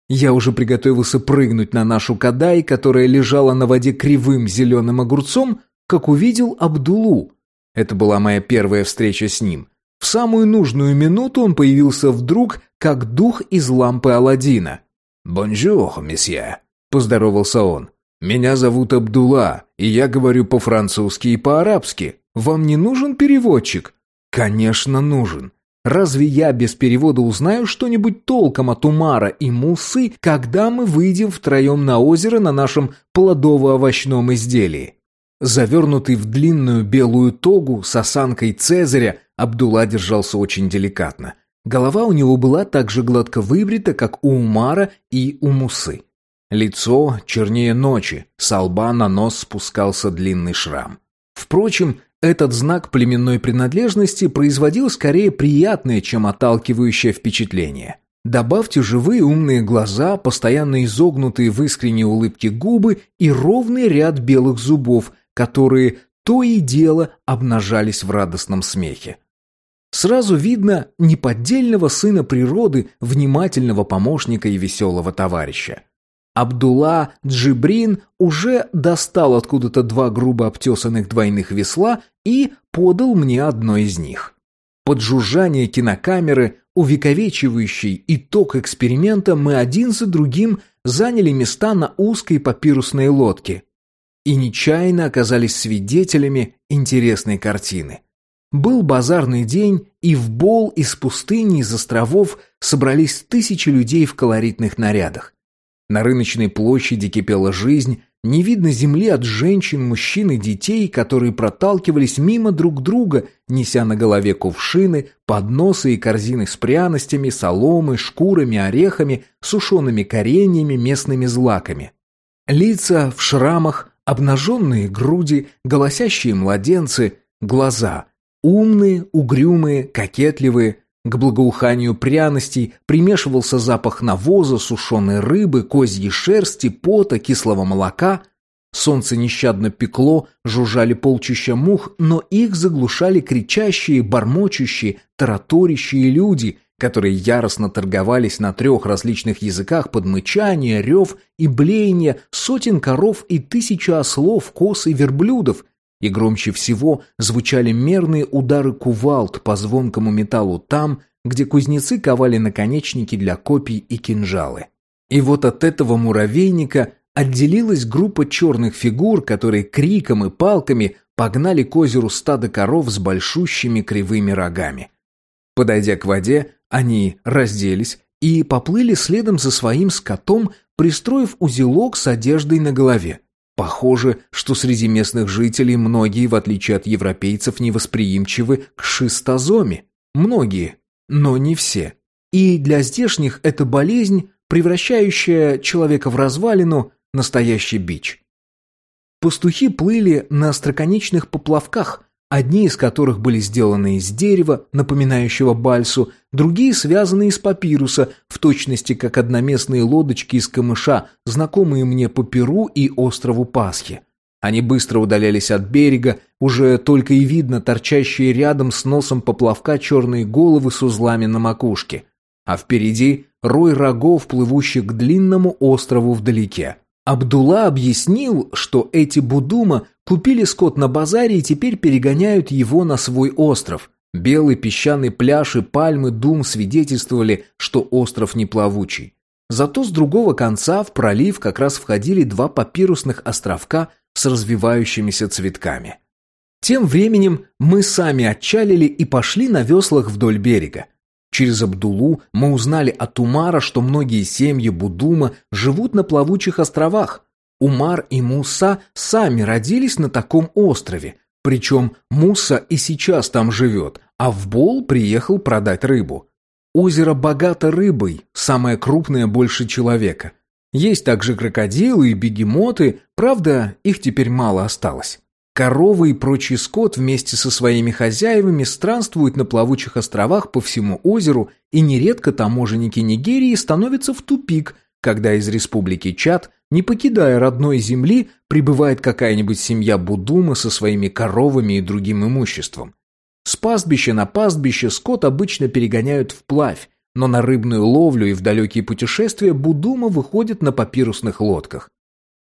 A: Я уже приготовился прыгнуть на нашу кадай, которая лежала на воде кривым зеленым огурцом, как увидел Абдулу. Это была моя первая встреча с ним. В самую нужную минуту он появился вдруг, как дух из лампы Аладдина. «Бонжур, месье», — поздоровался он. «Меня зовут Абдула, и я говорю по-французски и по-арабски. Вам не нужен переводчик?» «Конечно, нужен. Разве я без перевода узнаю что-нибудь толком от Умара и Мусы, когда мы выйдем втроем на озеро на нашем плодово-овощном изделии?» Завернутый в длинную белую тогу с осанкой Цезаря, Абдулла держался очень деликатно. Голова у него была так же гладко выбрита, как у Умара и у Мусы. Лицо чернее ночи, с лба на нос спускался длинный шрам. Впрочем, этот знак племенной принадлежности производил скорее приятное, чем отталкивающее впечатление. Добавьте живые умные глаза, постоянно изогнутые в искренней улыбке губы и ровный ряд белых зубов, которые то и дело обнажались в радостном смехе. Сразу видно неподдельного сына природы, внимательного помощника и веселого товарища. Абдулла Джибрин уже достал откуда-то два грубо обтесанных двойных весла и подал мне одно из них. Под жужжание кинокамеры, увековечивающей итог эксперимента, мы один за другим заняли места на узкой папирусной лодке и нечаянно оказались свидетелями интересной картины. Был базарный день, и в бол из пустыни, из островов собрались тысячи людей в колоритных нарядах. На рыночной площади кипела жизнь, не видно земли от женщин, мужчин и детей, которые проталкивались мимо друг друга, неся на голове кувшины, подносы и корзины с пряностями, соломой, шкурами, орехами, сушеными кореньями, местными злаками. Лица в шрамах, Обнаженные груди, голосящие младенцы, глаза. Умные, угрюмые, кокетливые. К благоуханию пряностей примешивался запах навоза, сушеной рыбы, козьей шерсти, пота, кислого молока. Солнце нещадно пекло, жужжали полчища мух, но их заглушали кричащие, бормочущие, тараторящие люди — которые яростно торговались на трех различных языках под мычание, рев и блеяние сотен коров и тысячи ослов, коз и верблюдов, и громче всего звучали мерные удары кувалд по звонкому металлу там, где кузнецы ковали наконечники для копий и кинжалы. И вот от этого муравейника отделилась группа черных фигур, которые криком и палками погнали к озеру стадо коров с большущими кривыми рогами. Подойдя к воде, они разделись и поплыли следом за своим скотом, пристроив узелок с одеждой на голове. Похоже, что среди местных жителей многие, в отличие от европейцев, невосприимчивы к шистозоме. Многие, но не все. И для здешних эта болезнь, превращающая человека в развалину, настоящий бич. Пастухи плыли на остроконечных поплавках, одни из которых были сделаны из дерева, напоминающего бальсу, другие связаны из папируса, в точности как одноместные лодочки из камыша, знакомые мне по Перу и острову Пасхи. Они быстро удалялись от берега, уже только и видно торчащие рядом с носом поплавка черные головы с узлами на макушке. А впереди рой рогов, плывущих к длинному острову вдалеке. Абдулла объяснил, что эти Будума купили скот на базаре и теперь перегоняют его на свой остров. Белый песчаный пляж и пальмы дум свидетельствовали, что остров не плавучий. Зато с другого конца в пролив как раз входили два папирусных островка с развивающимися цветками. Тем временем мы сами отчалили и пошли на веслах вдоль берега. Через Абдулу мы узнали от Умара, что многие семьи Будума живут на плавучих островах. Умар и Муса сами родились на таком острове, причем Муса и сейчас там живет, а в Бол приехал продать рыбу. Озеро богато рыбой, самое крупное больше человека. Есть также крокодилы и бегемоты, правда, их теперь мало осталось. Коровы и прочий скот вместе со своими хозяевами странствуют на плавучих островах по всему озеру, и нередко таможенники Нигерии становятся в тупик, когда из республики Чад, не покидая родной земли, прибывает какая-нибудь семья Будума со своими коровами и другим имуществом. С пастбища на пастбище скот обычно перегоняют вплавь, но на рыбную ловлю и в далекие путешествия Будума выходит на папирусных лодках.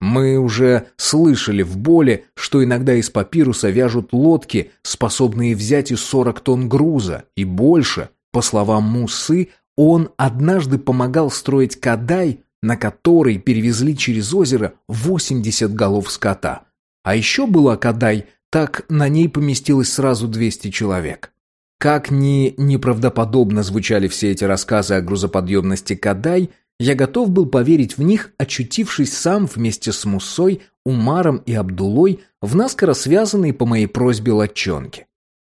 A: Мы уже слышали в боле, что иногда из папируса вяжут лодки, способные взять и 40 тонн груза, и больше. По словам Мусы, он однажды помогал строить кадай, на который перевезли через озеро 80 голов скота. А еще была кадай, так на ней поместилось сразу 200 человек. Как ни неправдоподобно звучали все эти рассказы о грузоподъемности кадай – я готов был поверить в них, очутившись сам вместе с Мусой, Умаром и Абдулой в наскоро связанной по моей просьбе лодчонке.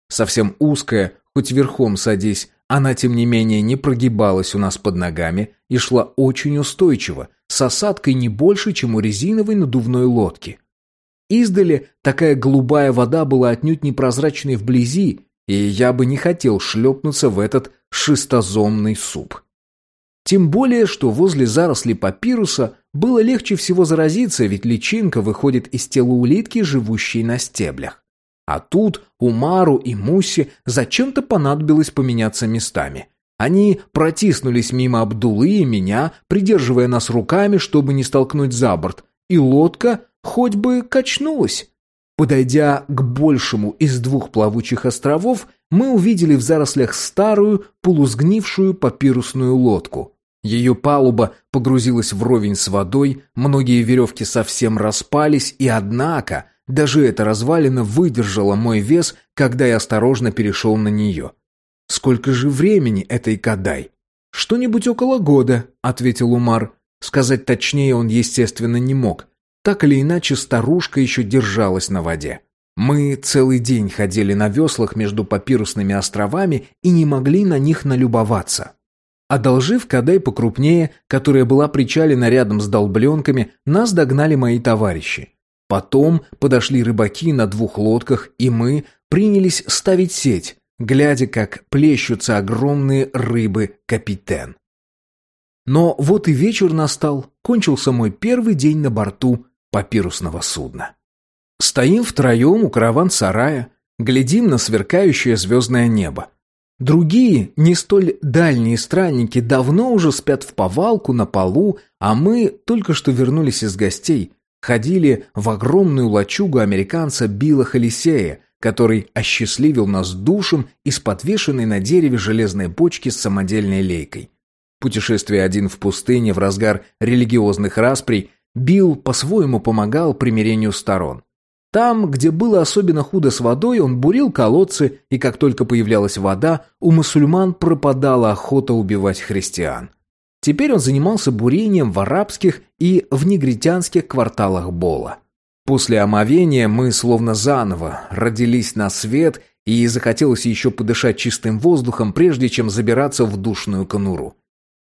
A: Совсем узкая, хоть верхом садись, она, тем не менее, не прогибалась у нас под ногами и шла очень устойчиво, с осадкой не больше, чем у резиновой надувной лодки. Издали такая голубая вода была отнюдь непрозрачной вблизи, и я бы не хотел шлепнуться в этот шистозомный суп. Тем более, что возле зарослей папируса было легче всего заразиться, ведь личинка выходит из тела улитки, живущей на стеблях. А тут Умару и Мусе зачем-то понадобилось поменяться местами. Они протиснулись мимо Абдулы и меня, придерживая нас руками, чтобы не столкнуть за борт, и лодка хоть бы качнулась. Подойдя к большему из двух плавучих островов, мы увидели в зарослях старую, полусгнившую папирусную лодку. Ее палуба погрузилась вровень с водой, многие веревки совсем распались, и однако даже эта развалина выдержала мой вес, когда я осторожно перешел на нее. «Сколько же времени этой Кадай?» «Что-нибудь около года», — ответил Умар. Сказать точнее он, естественно, не мог. Так или иначе, старушка еще держалась на воде. Мы целый день ходили на веслах между папирусными островами и не могли на них налюбоваться. Одолжив кадай покрупнее, которая была причалена рядом с долбленками, нас догнали мои товарищи. Потом подошли рыбаки на двух лодках, и мы принялись ставить сеть, глядя, как плещутся огромные рыбы-капитен. Но вот и вечер настал, кончился мой первый день на борту папирусного судна. Стоим втроем у караван-сарая, глядим на сверкающее звездное небо. Другие, не столь дальние странники, давно уже спят в повалку на полу, а мы только что вернулись из гостей, ходили в огромную лачугу американца Билла Холисея, который осчастливил нас душем из подвешенной на дереве железной бочки с самодельной лейкой. Путешествие один в пустыне в разгар религиозных расприй Билл по-своему помогал примирению сторон. Там, где было особенно худо с водой, он бурил колодцы, и как только появлялась вода, у мусульман пропадала охота убивать христиан. Теперь он занимался бурением в арабских и в негритянских кварталах Бола. После омовения мы словно заново родились на свет, и захотелось еще подышать чистым воздухом, прежде чем забираться в душную конуру.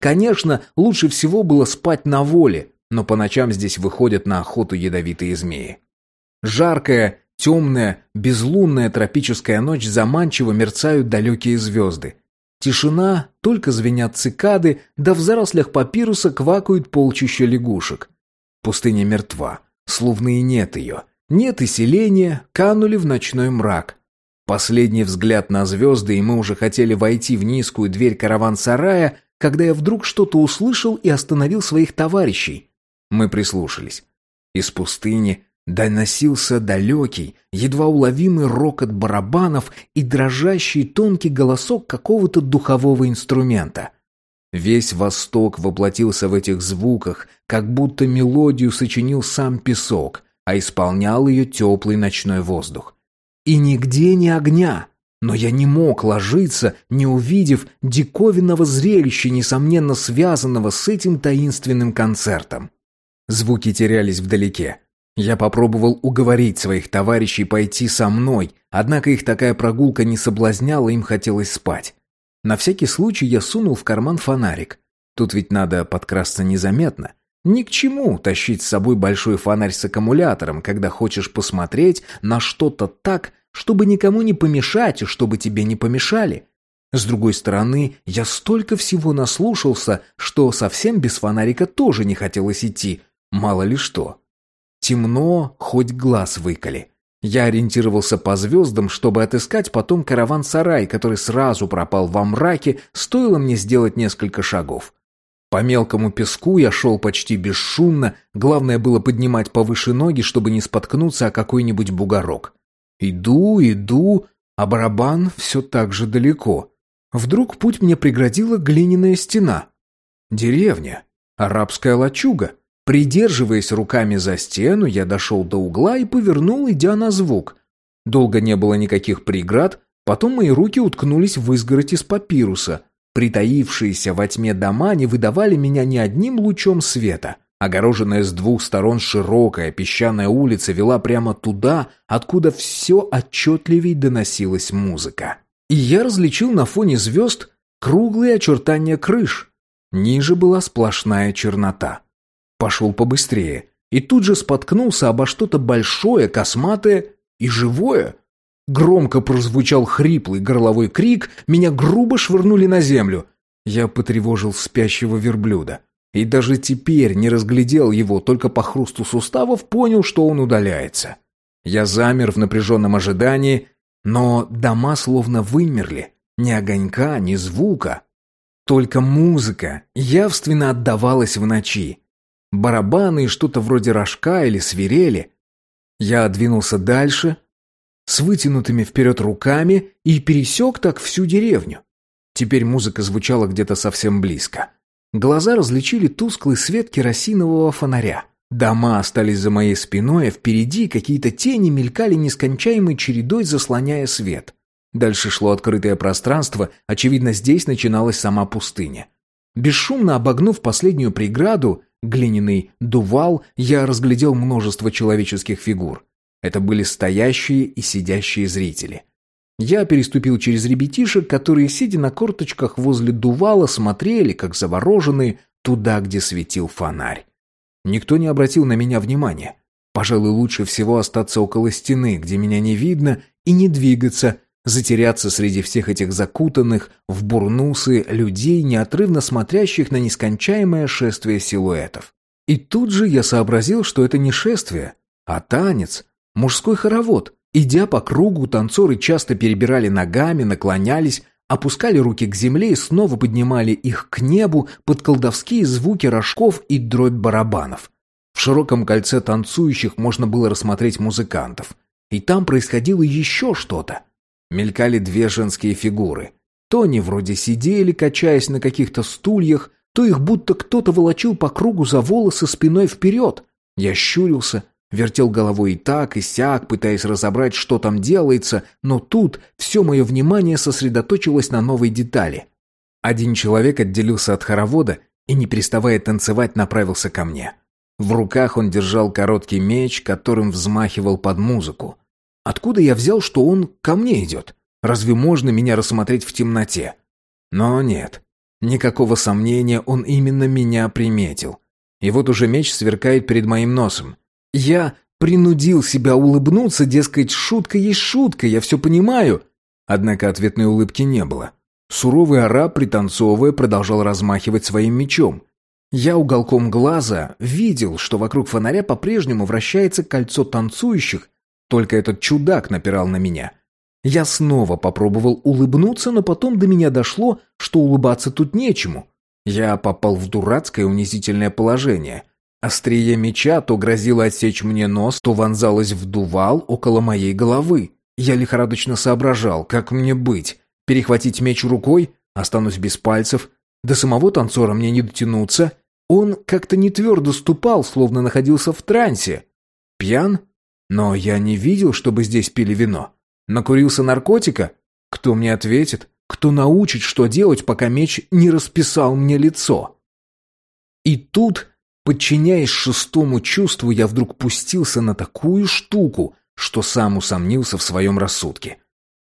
A: Конечно, лучше всего было спать на воле, но по ночам здесь выходят на охоту ядовитые змеи. Жаркая, темная, безлунная тропическая ночь заманчиво мерцают далекие звезды. Тишина, только звенят цикады, да в зарослях папируса квакают полчища лягушек. Пустыня мертва, словно и нет ее. Нет и селения, канули в ночной мрак. Последний взгляд на звезды, и мы уже хотели войти в низкую дверь караван-сарая, когда я вдруг что-то услышал и остановил своих товарищей. Мы прислушались. Из пустыни Доносился далекий, едва уловимый рокот барабанов и дрожащий тонкий голосок какого-то духового инструмента. Весь Восток воплотился в этих звуках, как будто мелодию сочинил сам песок, а исполнял ее теплый ночной воздух. И нигде ни огня, но я не мог ложиться, не увидев диковинного зрелища, несомненно связанного с этим таинственным концертом. Звуки терялись вдалеке. Я попробовал уговорить своих товарищей пойти со мной, однако их такая прогулка не соблазняла, им хотелось спать. На всякий случай я сунул в карман фонарик. Тут ведь надо подкрасться незаметно. Ни к чему тащить с собой большой фонарь с аккумулятором, когда хочешь посмотреть на что-то так, чтобы никому не помешать и чтобы тебе не помешали. С другой стороны, я столько всего наслушался, что совсем без фонарика тоже не хотелось идти, мало ли что. Темно, хоть глаз выколи. Я ориентировался по звездам, чтобы отыскать потом караван-сарай, который сразу пропал во мраке, стоило мне сделать несколько шагов. По мелкому песку я шел почти бесшумно, главное было поднимать повыше ноги, чтобы не споткнуться о какой-нибудь бугорок. Иду, иду, а барабан все так же далеко. Вдруг путь мне преградила глиняная стена. Деревня. Арабская лачуга. Придерживаясь руками за стену, я дошел до угла и повернул, идя на звук. Долго не было никаких преград, потом мои руки уткнулись в изгородь из папируса. Притаившиеся во тьме дома не выдавали меня ни одним лучом света. Огороженная с двух сторон широкая песчаная улица вела прямо туда, откуда все отчетливей доносилась музыка. И я различил на фоне звезд круглые очертания крыш. Ниже была сплошная чернота. Пошел побыстрее и тут же споткнулся обо что-то большое, косматое и живое. Громко прозвучал хриплый горловой крик, меня грубо швырнули на землю. Я потревожил спящего верблюда. И даже теперь не разглядел его, только по хрусту суставов понял, что он удаляется. Я замер в напряженном ожидании, но дома словно вымерли. Ни огонька, ни звука. Только музыка явственно отдавалась в ночи. Барабаны и что-то вроде рожка или свирели. Я двинулся дальше, с вытянутыми вперед руками, и пересек так всю деревню. Теперь музыка звучала где-то совсем близко. Глаза различили тусклый свет керосинового фонаря. Дома остались за моей спиной, а впереди какие-то тени мелькали нескончаемой чередой, заслоняя свет. Дальше шло открытое пространство, очевидно, здесь начиналась сама пустыня. Бесшумно обогнув последнюю преграду, глиняный дувал, я разглядел множество человеческих фигур. Это были стоящие и сидящие зрители. Я переступил через ребятишек, которые, сидя на корточках возле дувала, смотрели, как завороженные, туда, где светил фонарь. Никто не обратил на меня внимания. Пожалуй, лучше всего остаться около стены, где меня не видно, и не двигаться, затеряться среди всех этих закутанных в бурнусы людей, неотрывно смотрящих на нескончаемое шествие силуэтов. И тут же я сообразил, что это не шествие, а танец, мужской хоровод, Идя по кругу, танцоры часто перебирали ногами, наклонялись, опускали руки к земле и снова поднимали их к небу под колдовские звуки рожков и дробь барабанов. В широком кольце танцующих можно было рассмотреть музыкантов. И там происходило еще что-то. Мелькали две женские фигуры. То они вроде сидели, качаясь на каких-то стульях, то их будто кто-то волочил по кругу за волосы спиной вперед. Я щурился, Вертел головой и так, и сяк, пытаясь разобрать, что там делается, но тут все мое внимание сосредоточилось на новой детали. Один человек отделился от хоровода и, не переставая танцевать, направился ко мне. В руках он держал короткий меч, которым взмахивал под музыку. Откуда я взял, что он ко мне идет? Разве можно меня рассмотреть в темноте? Но нет. Никакого сомнения, он именно меня приметил. И вот уже меч сверкает перед моим носом. Я принудил себя улыбнуться, дескать, шутка есть шутка, я все понимаю. Однако ответной улыбки не было. Суровый араб, пританцовывая, продолжал размахивать своим мечом. Я уголком глаза видел, что вокруг фонаря по-прежнему вращается кольцо танцующих, только этот чудак напирал на меня. Я снова попробовал улыбнуться, но потом до меня дошло, что улыбаться тут нечему. Я попал в дурацкое унизительное положение – Острие меча то грозило отсечь мне нос, то вонзалось в дувал около моей головы. Я лихорадочно соображал, как мне быть. Перехватить меч рукой? Останусь без пальцев. До самого танцора мне не дотянуться. Он как-то не твердо ступал, словно находился в трансе. Пьян? Но я не видел, чтобы здесь пили вино. Накурился наркотика? Кто мне ответит? Кто научит, что делать, пока меч не расписал мне лицо? И тут Подчиняясь шестому чувству, я вдруг пустился на такую штуку, что сам усомнился в своем рассудке.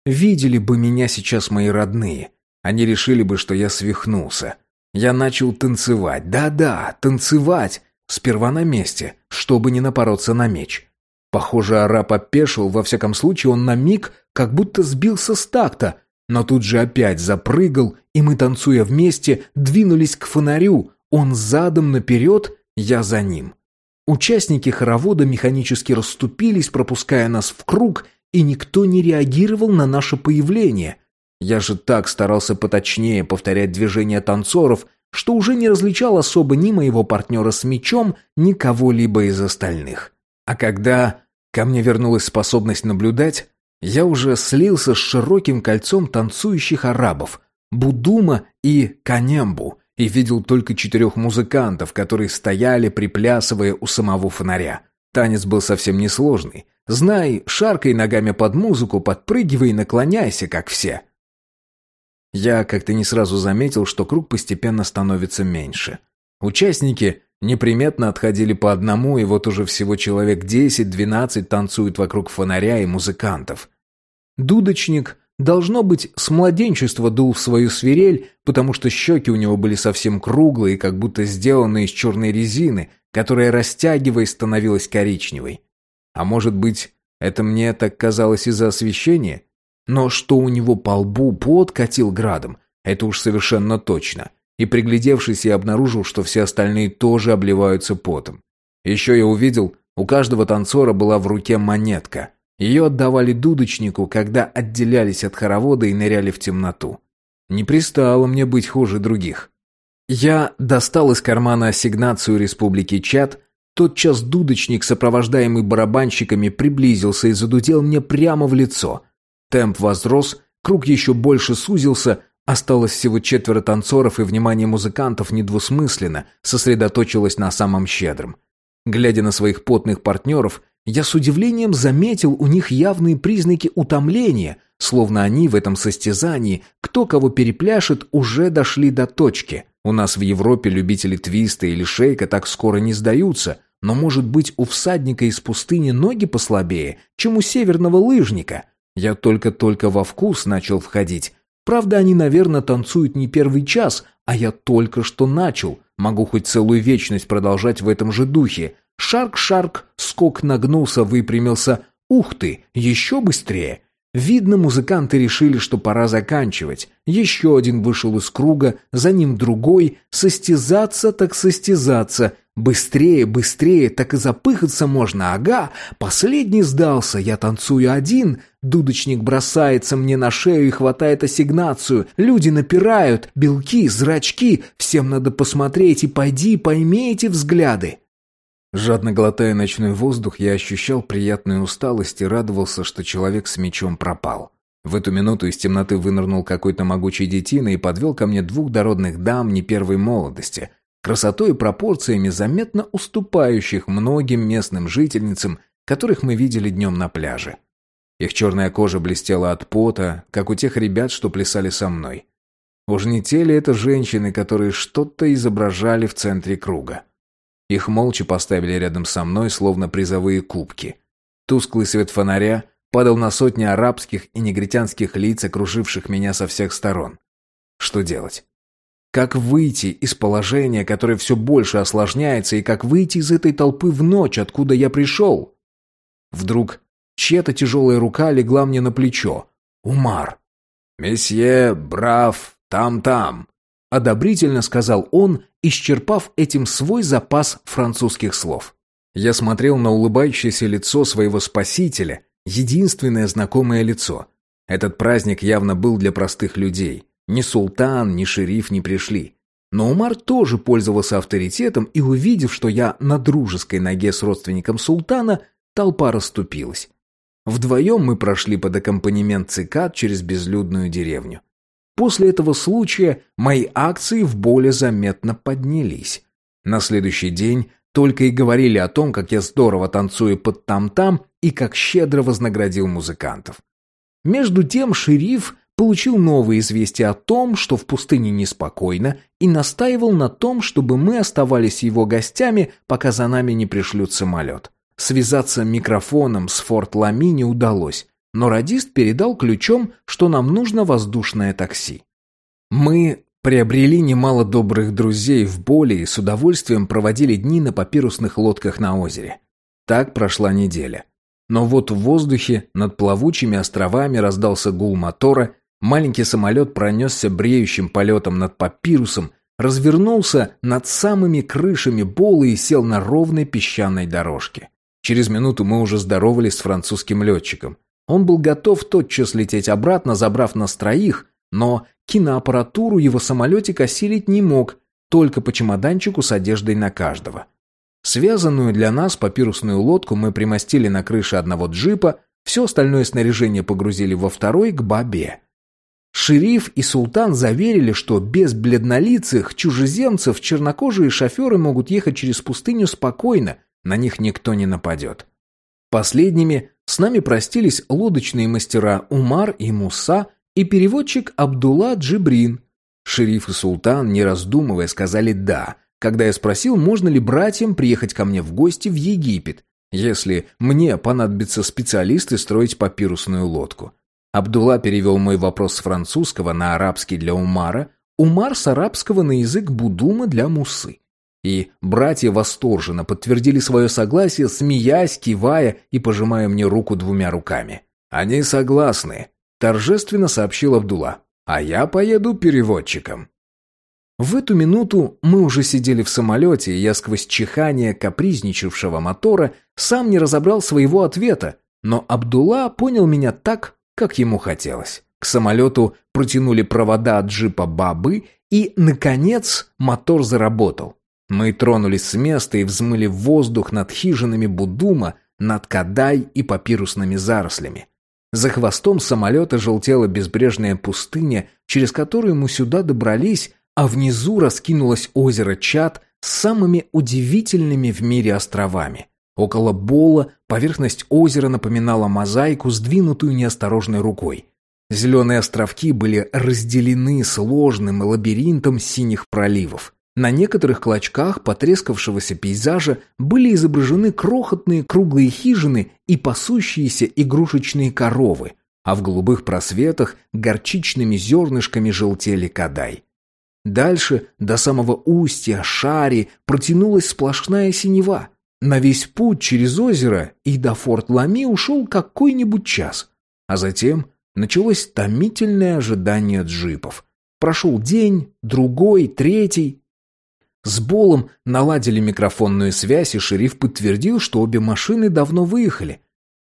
A: Видели бы меня сейчас мои родные. Они решили бы, что я свихнулся. Я начал танцевать. Да-да, танцевать. Сперва на месте, чтобы не напороться на меч. Похоже, араб опешил, во всяком случае он на миг как будто сбился с такта. но тут же опять запрыгал, и мы, танцуя вместе, двинулись к фонарю, он задом наперед, я за ним. Участники хоровода механически расступились, пропуская нас в круг, и никто не реагировал на наше появление. Я же так старался поточнее повторять движения танцоров, что уже не различал особо ни моего партнера с мечом, ни кого-либо из остальных. А когда ко мне вернулась способность наблюдать, я уже слился с широким кольцом танцующих арабов, Будума и Канембу, и видел только четырех музыкантов, которые стояли, приплясывая у самого фонаря. Танец был совсем несложный. Знай, шаркай ногами под музыку, подпрыгивай и наклоняйся, как все. Я как-то не сразу заметил, что круг постепенно становится меньше. Участники неприметно отходили по одному, и вот уже всего человек 10-12 танцуют вокруг фонаря и музыкантов. Дудочник, должно быть, с младенчества дул в свою свирель, потому что щеки у него были совсем круглые, как будто сделаны из черной резины, которая, растягиваясь, становилась коричневой. А может быть, это мне так казалось из-за освещения? Но что у него по лбу пот катил градом, это уж совершенно точно. И приглядевшись, я обнаружил, что все остальные тоже обливаются потом. Еще я увидел, у каждого танцора была в руке монетка. Ее отдавали дудочнику, когда отделялись от хоровода и ныряли в темноту. Не пристало мне быть хуже других. Я достал из кармана ассигнацию Республики Чад, тотчас дудочник, сопровождаемый барабанщиками, приблизился и задудел мне прямо в лицо. Темп возрос, круг еще больше сузился, осталось всего четверо танцоров, и внимание музыкантов недвусмысленно сосредоточилось на самом щедром. Глядя на своих потных партнеров, я с удивлением заметил у них явные признаки утомления, словно они в этом состязании, кто кого перепляшет, уже дошли до точки. У нас в Европе любители твиста или шейка так скоро не сдаются, но, может быть, у всадника из пустыни ноги послабее, чем у северного лыжника – я только-только во вкус начал входить. Правда, они, наверное, танцуют не первый час, а я только что начал. Могу хоть целую вечность продолжать в этом же духе. Шарк-шарк, скок нагнулся, выпрямился. Ух ты, еще быстрее. Видно, музыканты решили, что пора заканчивать. Еще один вышел из круга, за ним другой. Состязаться так состязаться. Быстрее, быстрее, так и запыхаться можно, ага. Последний сдался, я танцую один. Дудочник бросается мне на шею и хватает ассигнацию. Люди напирают, белки, зрачки. Всем надо посмотреть и пойди пойми эти взгляды. Жадно глотая ночной воздух, я ощущал приятную усталость и радовался, что человек с мечом пропал. В эту минуту из темноты вынырнул какой-то могучий детина и подвел ко мне двух дородных дам не первой молодости – красотой и пропорциями заметно уступающих многим местным жительницам, которых мы видели днем на пляже. Их черная кожа блестела от пота, как у тех ребят, что плясали со мной. Уж не те ли это женщины, которые что-то изображали в центре круга? Их молча поставили рядом со мной, словно призовые кубки. Тусклый свет фонаря падал на сотни арабских и негритянских лиц, окруживших меня со всех сторон. Что делать? Как выйти из положения, которое все больше осложняется, и как выйти из этой толпы в ночь, откуда я пришел? Вдруг чья-то тяжелая рука легла мне на плечо. Умар. «Месье, брав, там-там», — одобрительно сказал он, исчерпав этим свой запас французских слов. Я смотрел на улыбающееся лицо своего спасителя, единственное знакомое лицо. Этот праздник явно был для простых людей. Ни султан, ни шериф не пришли. Но Умар тоже пользовался авторитетом, и увидев, что я на дружеской ноге с родственником султана, толпа расступилась. Вдвоем мы прошли под аккомпанемент цикад через безлюдную деревню. После этого случая мои акции в более заметно поднялись. На следующий день только и говорили о том, как я здорово танцую под там-там и как щедро вознаградил музыкантов. Между тем шериф получил новые известия о том, что в пустыне неспокойно, и настаивал на том, чтобы мы оставались его гостями, пока за нами не пришлют самолет. Связаться микрофоном с Форт Лами не удалось, но радист передал ключом, что нам нужно воздушное такси. Мы приобрели немало добрых друзей в боли и с удовольствием проводили дни на папирусных лодках на озере. Так прошла неделя. Но вот в воздухе над плавучими островами раздался гул мотора, Маленький самолет пронесся бреющим полетом над папирусом, развернулся над самыми крышами Бола и сел на ровной песчаной дорожке. Через минуту мы уже здоровались с французским летчиком. Он был готов тотчас лететь обратно, забрав нас троих, но киноаппаратуру его самолетик осилить не мог, только по чемоданчику с одеждой на каждого. Связанную для нас папирусную лодку мы примостили на крыше одного джипа, все остальное снаряжение погрузили во второй к бабе. Шериф и султан заверили, что без бледнолицых чужеземцев чернокожие шоферы могут ехать через пустыню спокойно, на них никто не нападет. Последними с нами простились лодочные мастера Умар и Муса и переводчик Абдулла Джибрин. Шериф и султан, не раздумывая, сказали «да», когда я спросил, можно ли братьям приехать ко мне в гости в Египет, если мне понадобятся специалисты строить папирусную лодку. Абдулла перевел мой вопрос с французского на арабский для Умара, Умар с арабского на язык Будума для Мусы. И братья восторженно подтвердили свое согласие, смеясь, кивая и пожимая мне руку двумя руками. «Они согласны», — торжественно сообщил Абдулла. «А я поеду переводчиком». В эту минуту мы уже сидели в самолете, и я сквозь чихание капризничавшего мотора сам не разобрал своего ответа, но Абдулла понял меня так, как ему хотелось. К самолету протянули провода от джипа «Бабы», и, наконец, мотор заработал. Мы тронулись с места и взмыли в воздух над хижинами Будума, над Кадай и папирусными зарослями. За хвостом самолета желтела безбрежная пустыня, через которую мы сюда добрались, а внизу раскинулось озеро Чад с самыми удивительными в мире островами. Около Бола поверхность озера напоминала мозаику, сдвинутую неосторожной рукой. Зеленые островки были разделены сложным лабиринтом синих проливов. На некоторых клочках потрескавшегося пейзажа были изображены крохотные круглые хижины и пасущиеся игрушечные коровы, а в голубых просветах горчичными зернышками желтели кадай. Дальше, до самого устья Шари, протянулась сплошная синева. На весь путь через озеро и до форт Лами ушел какой-нибудь час. А затем началось томительное ожидание джипов. Прошел день, другой, третий. С Болом наладили микрофонную связь, и шериф подтвердил, что обе машины давно выехали.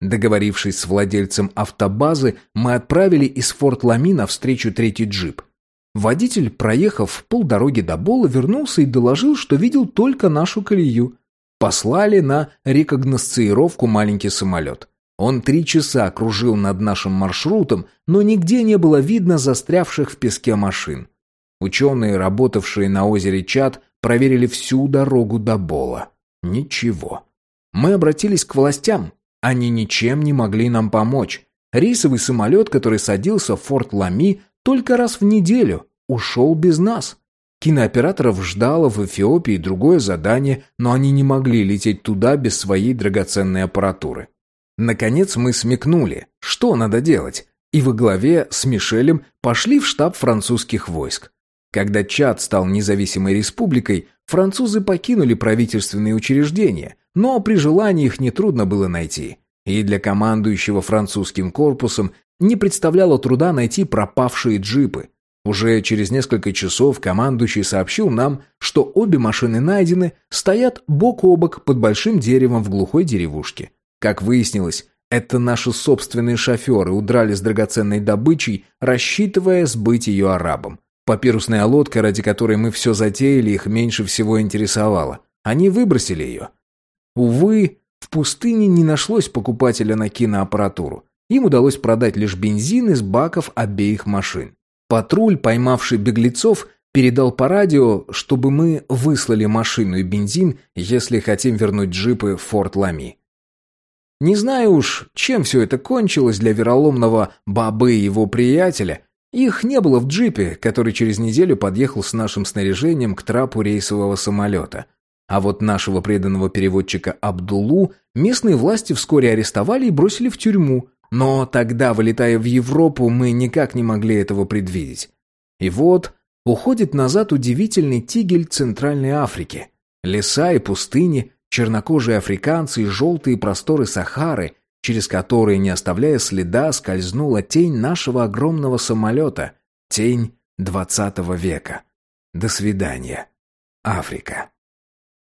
A: Договорившись с владельцем автобазы, мы отправили из форт Лами навстречу третий джип – Водитель, проехав полдороги до Бола, вернулся и доложил, что видел только нашу колею. Послали на рекогносцировку маленький самолет. Он три часа кружил над нашим маршрутом, но нигде не было видно застрявших в песке машин. Ученые, работавшие на озере Чад, проверили всю дорогу до Бола. Ничего. Мы обратились к властям. Они ничем не могли нам помочь. Рейсовый самолет, который садился в Форт Лами, только раз в неделю ушел без нас. Кинооператоров ждало в Эфиопии другое задание, но они не могли лететь туда без своей драгоценной аппаратуры. Наконец мы смекнули, что надо делать, и во главе с Мишелем пошли в штаб французских войск. Когда Чад стал независимой республикой, французы покинули правительственные учреждения, но при желании их нетрудно было найти. И для командующего французским корпусом не представляло труда найти пропавшие джипы. Уже через несколько часов командующий сообщил нам, что обе машины найдены, стоят бок о бок под большим деревом в глухой деревушке. Как выяснилось, это наши собственные шоферы удрали с драгоценной добычей, рассчитывая сбыть ее арабам. Папирусная лодка, ради которой мы все затеяли, их меньше всего интересовала. Они выбросили ее. Увы, в пустыне не нашлось покупателя на киноаппаратуру. Им удалось продать лишь бензин из баков обеих машин. Патруль, поймавший беглецов, передал по радио, чтобы мы выслали машину и бензин, если хотим вернуть джипы в Форт Лами. Не знаю уж, чем все это кончилось для вероломного Бабы и его приятеля. Их не было в джипе, который через неделю подъехал с нашим снаряжением к трапу рейсового самолета. А вот нашего преданного переводчика Абдулу местные власти вскоре арестовали и бросили в тюрьму, но тогда, вылетая в Европу, мы никак не могли этого предвидеть. И вот уходит назад удивительный тигель Центральной Африки. Леса и пустыни, чернокожие африканцы и желтые просторы Сахары, через которые, не оставляя следа, скользнула тень нашего огромного самолета, тень двадцатого века. До свидания, Африка.